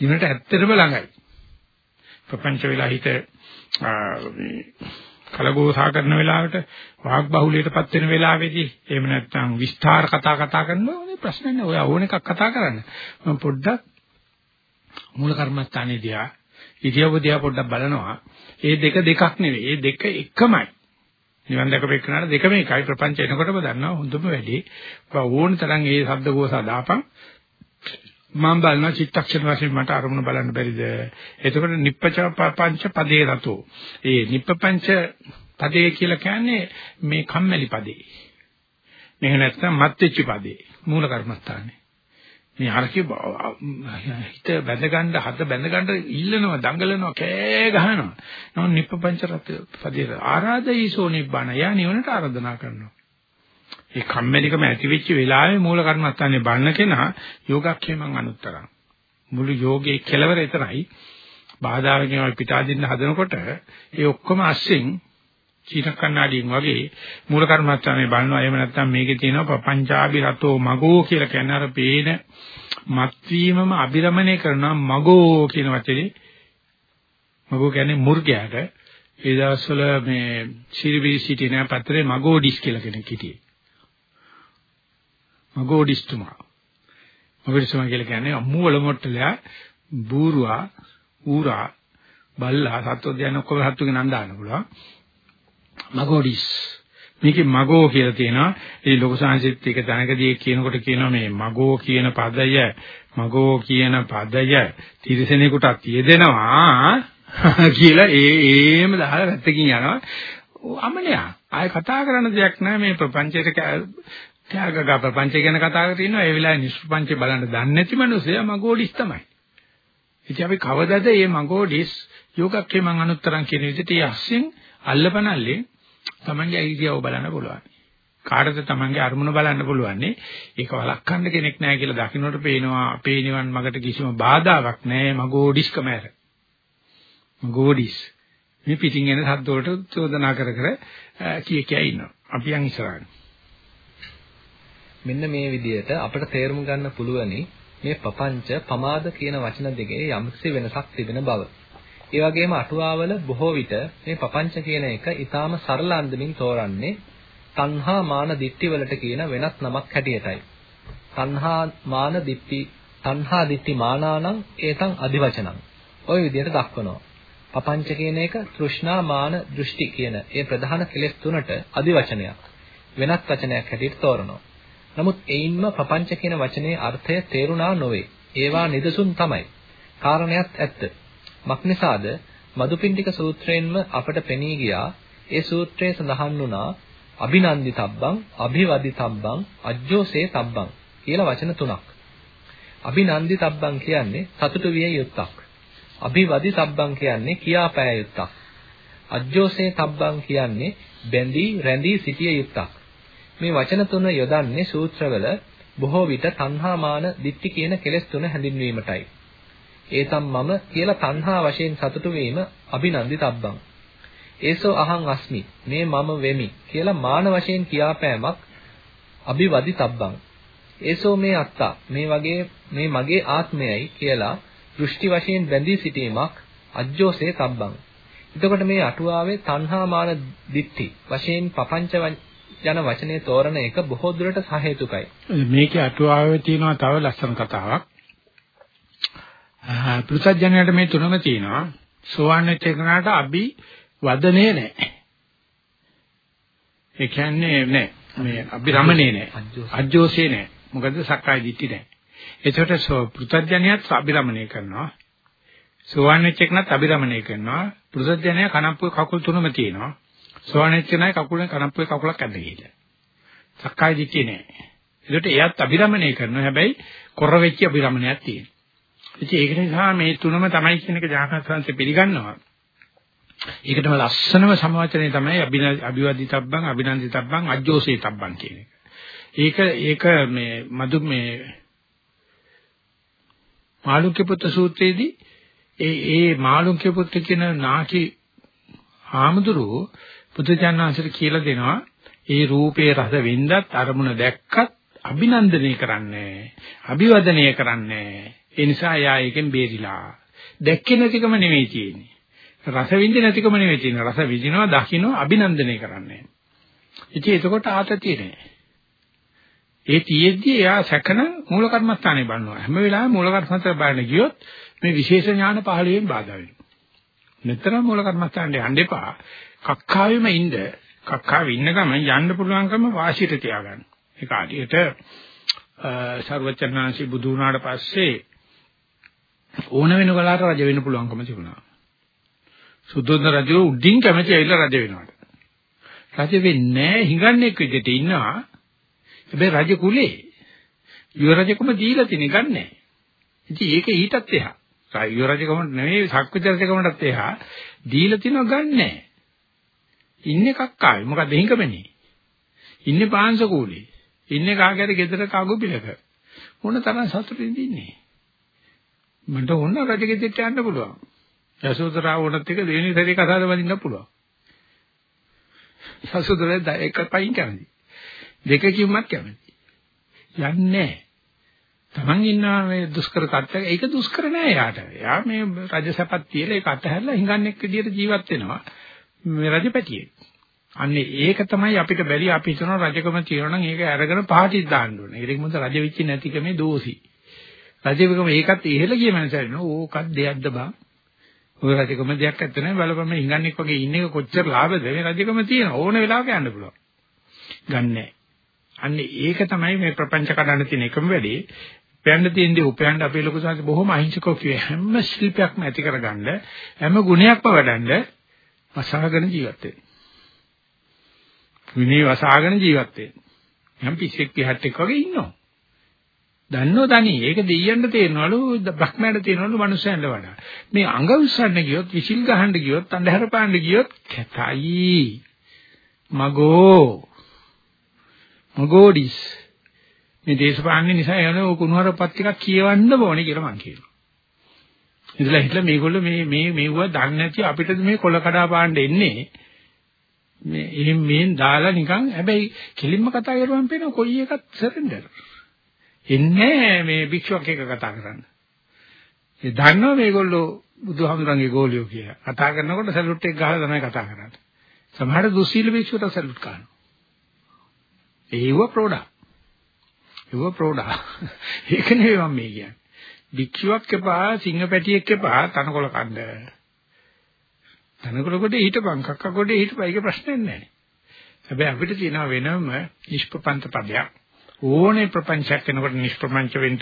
නිවනට ඇත්තටම ළඟයි. ප්‍රපංච වෙලා හිත කලගෝසා කරන වෙලාවට වාග් බහුලයටපත් වෙන වෙලාවේදී එහෙම නැත්නම් විස්තර කතා කතා කරනවා නේ ප්‍රශ්න නෑ. ඔය ඕන එකක් කතා කරන්න. මම පොඩ්ඩක් මූල කර්මස්ථානයේදී ඉතියව දිහා පොඩ්ඩක් බලනවා. ඒ දෙක දෙකක් නෙවෙයි. ඒ දෙක එකමයි. නිවන් දැකපෙන්නාට දෙකම එකයි. ප්‍රපංච එනකොටම දන්නවා හොඳම වැඩි. ඕන තරම් ඒ ශබ්ද ගෝසා දාපන්. මම බලනවා චිත්තක්ෂණ වශයෙන් මට අරමුණ බලන්න බැරිද? එතකොට නිප්පච පංච පදේ රතෝ. ඒ නිප්පපංච පදේ කියලා කියන්නේ මේ කම්මැලි පදේ. මේක නැත්නම් මත්විච්ච පදේ. මූල කර්මස්ථානේ. මේ අරකේ හිත බැඳ ගන්න හත බැඳ ගන්න ඉල්ලනවා දඟලනවා කෑ ගහනවා. නමුත් නිප්පපංච රත පදේ ආරාධයීසෝ නිබ්බාන යා නිවනට ආරාධනා කරනවා. ඒ කම්මැලිකම ඇති වෙච්ච වෙලාවේ මූල කර්මස්ථානේ බන්න කෙනා යෝගක්ෂේමං අනුත්තරං. මුළු යෝගයේ කෙලවර එතරයි. බාධාවකින් අපි පිටාදින්න හදනකොට ඒ ඔක්කොම අස්සෙන් චීන කන්නාඩියෙන් වගේ මූල කර්මස්ථානේ බලනවා. එහෙම නැත්නම් මේකේ තියෙනවා පංචාබි රතෝ මගෝ කියලා කියන අර පේන මත්වීමම අබිරමණය කරන මගෝ කියන වචනේ මගෝ කියන්නේ මුර්ගයාට ඒ දවස්වල මේ සිරිබිරි සිටින පත්‍රේ මගෝඩිස් කියලා කෙනෙක් හිටියේ. මගෝඩිස්තුමා. මගෝඩිස්තුමා කියලා කියන්නේ අම්මුවල මොට්ටලයා බූරුවා ඌරා බල්ලා සත්වෝද්‍යයන් ඔක්කොම හත්තුගේ නම් දාන්න පුළුවන්. මගෝඩිස් මේකේ මගෝ කියලා තියෙනවා. ඒ ලොකු සංසිත් එක තැනකදී කියනකොට කියනවා මේ මගෝ කියන පදය මගෝ කියන පදය තිරසනෙකුට තියෙදෙනවා කියලා ඒ ඒම දහලා පැත්තකින් යනවා. අමනයා ආය කතා කරන්න දෙයක් නැහැ මේ ප්‍රපංචයට ත්‍යාගගා ප්‍රපංච ගැන කතා කරලා ඉන්නවා ඒ වෙලාවේ නිෂ්පංච බලන්න දන්නේ නැති මිනිස්සයා මගෝඩිස් තමයි. ඉතින් අපි කවදද මේ මගෝඩිස් යෝගක්කේ මං අනුත්තරම් කියන විදිහට යස්සින් අල්ලපනල්ලේ තමන්ගේ අයිතියව බලන්න පුළුවන්. කාටද තමන්ගේ අරමුණ බලන්න පුළුවන්. ඒක වළක්වන්න කෙනෙක් නැහැ කියලා දකින්නට පේනවා අපේ නිවන් මගට කිසිම බාධාවක් නැහැ මගෝඩිස්කම ඇර. මගෝඩිස් මේ පිටින් එන සද්ද වලට චෝදනා කර කර කී කිය ඉන්නවා. අපි යන් ඉස්සරහට. මෙන්න මේ විදිහට අපිට තේරුම් ගන්න පුළුවනි මේ පපංච පමාද කියන වචන දෙකේ යම්කිසි වෙනසක් තිබෙන බව. ඒ වගේම අටුවාවල බොහෝ විට මේ පපංච කියන එක ඊටාම සරල අන්දමින් තෝරන්නේ තණ්හා මාන දිට්ඨි වලට කියන වෙනත් නමක් හැටියටයි. තණ්හා මාන දිට්ඨි තණ්හා දිට්ඨි මානානම් ඒතං අදිවචනං. ওই විදිහට දක්වනවා. පපංච කියන එක තෘෂ්ණා මාන දෘෂ්ටි කියන ඒ ප්‍රධාන කෙලෙස් තුනට අදිවචනයක්. වෙනත් වචනයක් හැටියට තෝරනවා. නමුත් එයින්ම ප්‍රපංච කියන වචනේ අර්ථය තේරුණා නොවේ. ඒවා නිදසුන් තමයි. කාරණයක් ඇත්ත. මක්නිසාද මදුපිණ්ඩික සූත්‍රයෙන්ම අපට පෙනී ගියා ඒ සූත්‍රයේ සඳහන් වුණා අභිනන්දිතබ්බං අභිවදිතබ්බං අජ්ජෝසේ තබ්බං කියලා වචන තුනක්. අභිනන්දිතබ්බං කියන්නේ සතුටු විය යුත්තක්. අභිවදිතබ්බං කියන්නේ කියාපෑය යුත්තක්. අජ්ජෝසේ තබ්බං කියන්නේ බැඳී රැඳී සිටිය යුත්තක්. මේ වචන තුන යොදන්නේ සූත්‍රවල බොහෝ විට තණ්හා මාන දික්ටි කියන කෙලෙස් තුන හැඳින්වීමටයි. ඒතම් මම කියලා තණ්හා වශයෙන් සතුටු වීම අභිනන්දිතබ්බං. ඒසෝ අහං අස්මි මේ මම වෙමි කියලා මාන වශයෙන් කියාපෑමක් අභිවදිතබ්බං. ඒසෝ මේ අත්තා මේ වගේ මේ මගේ ආත්මයයි කියලා දෘෂ්ටි වශයෙන් බැඳී සිටීමක් අජ්ජෝසේ තබ්බං. එතකොට මේ අටුවාවේ තණ්හා මාන දිට්ඨි වශයෙන් පపంచ යන වචනේ තෝරන එක බොහෝ දුරට සහේතුකයි. මේකේ අටුවාවේ තියෙනවා තව ලස්සන කතාවක්. පෘථජ්ජනයට මේ තුනම තියෙනවා. සෝවාන් වෙච්ච එකනට අභි වදනේ නැහැ. ඒ කියන්නේ නැහැ. මේ අභිරමණේ නැහැ. අජ්ජෝසේ නැහැ. මොකද සක්කාය දිට්ඨි නැහැ. ඒකට පෘථජ්ජනියත් අභිරමණය කරනවා. සෝවාන් වෙච්ච එකනත් අභිරමණය කරනවා. පෘථජ්ජනය කනප්පුවේ කකුල් තුනම තියෙනවා. සෝවාන් වෙච්ච නයි කකුලෙන් කනප්පුවේ කකුලක් ඇද්ද ගිහිල්ලා. සක්කාය දිට්ඨිය නැහැ. ඒකට එයත් අභිරමණය කරනවා. හැබැයි කොර වෙච්ච අභිරමණයක් තියෙනවා. ඉතින් ඒක නිසා මේ තුනම තමයි කියන එක ජානකසංශ පිළිගන්නවා. ඒකටම ලස්සනම සමවචනය තමයි අභිවදිතබ්බං අභිනන්දිතබ්බං අජ්ජෝසේතබ්බං කියන එක. ඒක ඒක මේ මදු මේ මාළුක්‍ය පුත්‍ර සූත්‍රයේදී ඒ ඒ මාළුක්‍ය පුත්‍ර කියන නාකි ආමඳුරෝ පුදුජානනාංශට කියලා දෙනවා ඒ රූපේ රස වින්දත් අරමුණ දැක්කත් අභිනන්දනය කරන්නේ අභිවදනය කරන්නේ ඒ නිසා යා එකෙන් බේරිලා. දැක්කේ නැතිකම නෙවෙයි තියෙන්නේ. රස විඳ නැතිකම නෙවෙයි තියෙන්නේ. රස විඳිනවා, දකින්නවා, අභිනන්දනය කරන්නේ. ඉතින් එතකොට ආතතිය නෑ. ඒ තියෙද්දි එයා සැකන මූල කර්මස්ථානේ බලනවා. හැම වෙලාවෙම මූල කර්මස්ථානේ බලන්න ගියොත් මේ විශේෂ ඥාන පහළවෙන් බාධා වෙනවා. මෙතන මූල කර්මස්ථානේ යන්න එපා. කක්කාවෙම ඉන්න. කක්කාවේ ඉන්න ගමන් යන්න පුළුවන්කම වාසියට තියාගන්න. ඒක ආදියට සර්වචන්නාංශි බුදු වුණාට පස්සේ ඕන වෙන කලාවට රජ වෙන්න පුළුවන්කම තිබුණා. සුද්ධෝදන රජු උඩින් කැමති ඇවිල්ලා රජ වෙනවට. රජ වෙන්නේ නැහැ හිඟන්නේක් විදිහට ඉන්නවා. හැබැයි රජ කුලේ යුව රජකම දීලා තිනේ ගන්නෑ. ඉතින් ඒක ඊටත් එහා. යුව රජකමට නෙවෙයි සක්විති රජකමටත් එහා දීලා තිනව ගන්නෑ. ඉන්නේ කක්කාවේ. මොකද හිඟමනේ. ඉන්නේ පාංශ කූලේ. ඉන්නේ කාගේද ගෙදර කාගු පිළක. මොන තරම් සතුටින්ද ඉන්නේ. මට ඕන රජගෙදරට යන්න පුළුවන්. යසෝදරා වුණත් එක දෙවෙනි සැරේ කතාවද වදින්න පුළුවන්. යසෝදරා එක පයින් කැමති. දෙක කිව්මත් කැමති. යන්නේ තමන් ඉන්නවා මේ දුෂ්කර තත්ත්වයක ඒක දුෂ්කර නෑ යාට. යා මේ රජසපත් තියලා ඒක අතහැරලා හිඟන්නෙක් විදියට ජීවත් වෙනවා. මේ රජපැටියෙක්. අන්නේ ඒක තමයි අපිට බැරි අපි හිතනවා රජකම තියෙනවා නම් ඒක අරගෙන පහටිත් දාන්න ඕනේ. ඒක මොකද රජ වෙච්ච නැතිකමේ දෝෂි. රජකම ඒකත් ඉහෙල ගිය මනසට ඕකත් දෙයක්ද බං. ඔය රජකම දෙයක් ඇත්ත නැහැ බලපම හිඟන්නෙක් වගේ ඉන්න එක කොච්චර ලාභද මේ රජකම තියෙන ඕන වෙලාවක යන්න පුළුවන්. ගන්නෑ. අන්නේ ඒක තමයි මේ ප්‍රපංච කඩන්න තියෙන එකම වැඩේ. උපයන්න තියෙන දේ උපයන්න අපේ ලොකු සංහස බොහොම අහිංසකව කියේ හැම ශිල්පයක්ම ඇති කරගන්න හැම ගුණයක්ම වඩන්න වසහාගෙන ජීවත් වෙන්න. විනී වසහාගෙන ජීවත් වෙන්න. යම් පිස්සෙක් පිටත් එක්ක වගේ ඉන්නවා. දන්නෝ දනි. ඒක දෙයියන්ට තේරෙනවලු බ්‍රහ්මයාට තේරෙනවලු මනුස්සයන්ට වඩා. මේ අඟ උස්සන්න ගියොත්, විසිල් ගහන්න ගියොත්, අන්ධහර පාන්න ගියොත් කැතයි. මගෝ. මගෝඩිස්. මේ දේශපාලනේ නිසා යන කුණුහරුපත් ටිකක් කියවන්න ඕනේ කියලා මං කියනවා. ඉතලා හිටලා මේගොල්ලෝ මේ මේ මෙව්වා දන්නේ නැති අපිට මේ කොල කඩා පාන්න එන්නේ. මේ එහෙන් මෙන් දාලා නිකන් හැබැයි කෙලින්ම කතා කරුවම පේන කොයි එකත් සරෙන්ඩර්. එන්නේ මේ භික්ෂුවක් එක්ක කතා කරන්න. ඒ දන්නවා මේගොල්ලෝ බුදුහාමුදුරන්ගේ ගෝලියෝ කියලා. කතා කරනකොට සැලුට් එක ගහලා තමයි කතා කරන්නේ. සමහර දුස්සීල භික්ෂුවට සැලුට් කරනවා. ඒව ප්‍රෝඩා. ඒව ප්‍රෝඩා. ඒක නෙවෙයි මම මේ කියන්නේ. භික්ෂුවක් එපා සිංහපැටියෙක් එපා තනකොළ කන්න. තනකොළ කොට හිටපන් කක්ක කොට හිටපන් ඒක ප්‍රශ්නයක් නැහැ. හැබැයි අපිට තියෙනවා වෙනම නිෂ්පපන්ත පදයක්. ඕනේ ප්‍රපංචයක් වෙනකොට නිෂ්ප්‍රපංච වෙන්න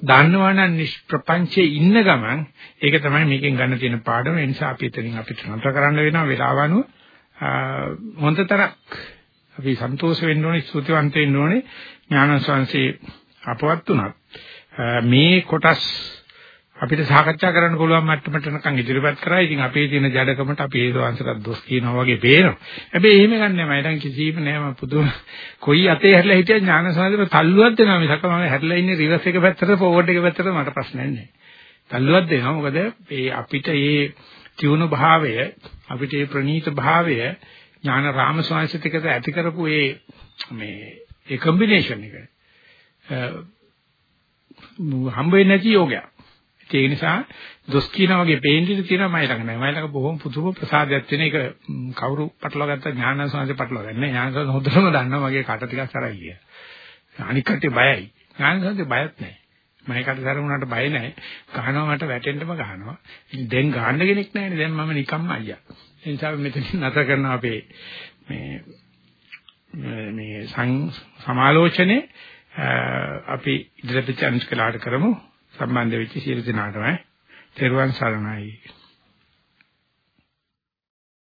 දන්නවනම් නිෂ්ප්‍රපංචයේ ඉන්න ගමන් ඒක තමයි මේකෙන් ගන්න තියෙන පාඩම ඒ නිසා අපි එතනින් අපිට නතර කරන්න වෙනවා වෙලාවනුව හොඳතරක් අපි සන්තෝෂ වෙන්න ඕනේ ස්තුතිවන්ත වෙන්න ඕනේ ඥානසංශේ අපවත් උනත් මේ කොටස් අපිට සාකච්ඡා කරන්න පුළුවන් මට්ටමට නිකන් ඉදිරිපත් කරා. ඉතින් අපේ තියෙන ජඩකමට අපි ඒ වංශයට දොස් කියනවා වගේ පේනවා. හැබැයි එහෙම ගන්නෑ මම දැන් කිසිම නෑ මම පුදුම කොයි අතේ හැරිලා හිටියත් ඥානසාධන තල්ලුවක් දෙනවා මිසක මම හැරිලා ඉන්නේ රිවර්ස් එක පැත්තට ෆෝවර්ඩ් එක පැත්තට මට ප්‍රශ්නයක් නෑ. තල්ලුවක් දෙනවා මොකද මේ අපිට මේ තියුණු භාවය අපිට මේ ප්‍රනීත භාවය ඥාන රාමස්වාංශිත එකට ඇති කරපු මේ මේ ඒ කම්බිනේෂන් එක හම්බ වෙන්නේ නැති යෝගයක්. ඒ නිසා දොස් කියනා වගේ පේන්නේ තියෙනවා මයි ළඟ නෑ. මයි ළඟ බොහොම පුදුම ප්‍රසාදයක් තියෙන එක කවුරු පටලවා ගත්තා ඥානසංශේ පටලවා ගන්න. ඥානසංශ හොඳටම දන්නවා මගේ කට ටිකක් සරයි කිය. අනික් කට්ටිය බයයි. ඥානසංශේ බයත් නෑ. මම කට සර වුණාට බය නෑ. ගහනවා මට වැටෙන්නම ගහනවා. දැන් ගහන්න කෙනෙක් නෑනේ. දැන් මම නිකම්ම අයියා. ඒ නිසා මෙතනින් නැතර කරන අපේ මේ මේ සමාලෝචනේ අපි ඉදිරියට chance කළාට කරමු. සම්බන්ධ වෙච්ච සියලු දෙනාටම. තෙරුවන් සරණයි.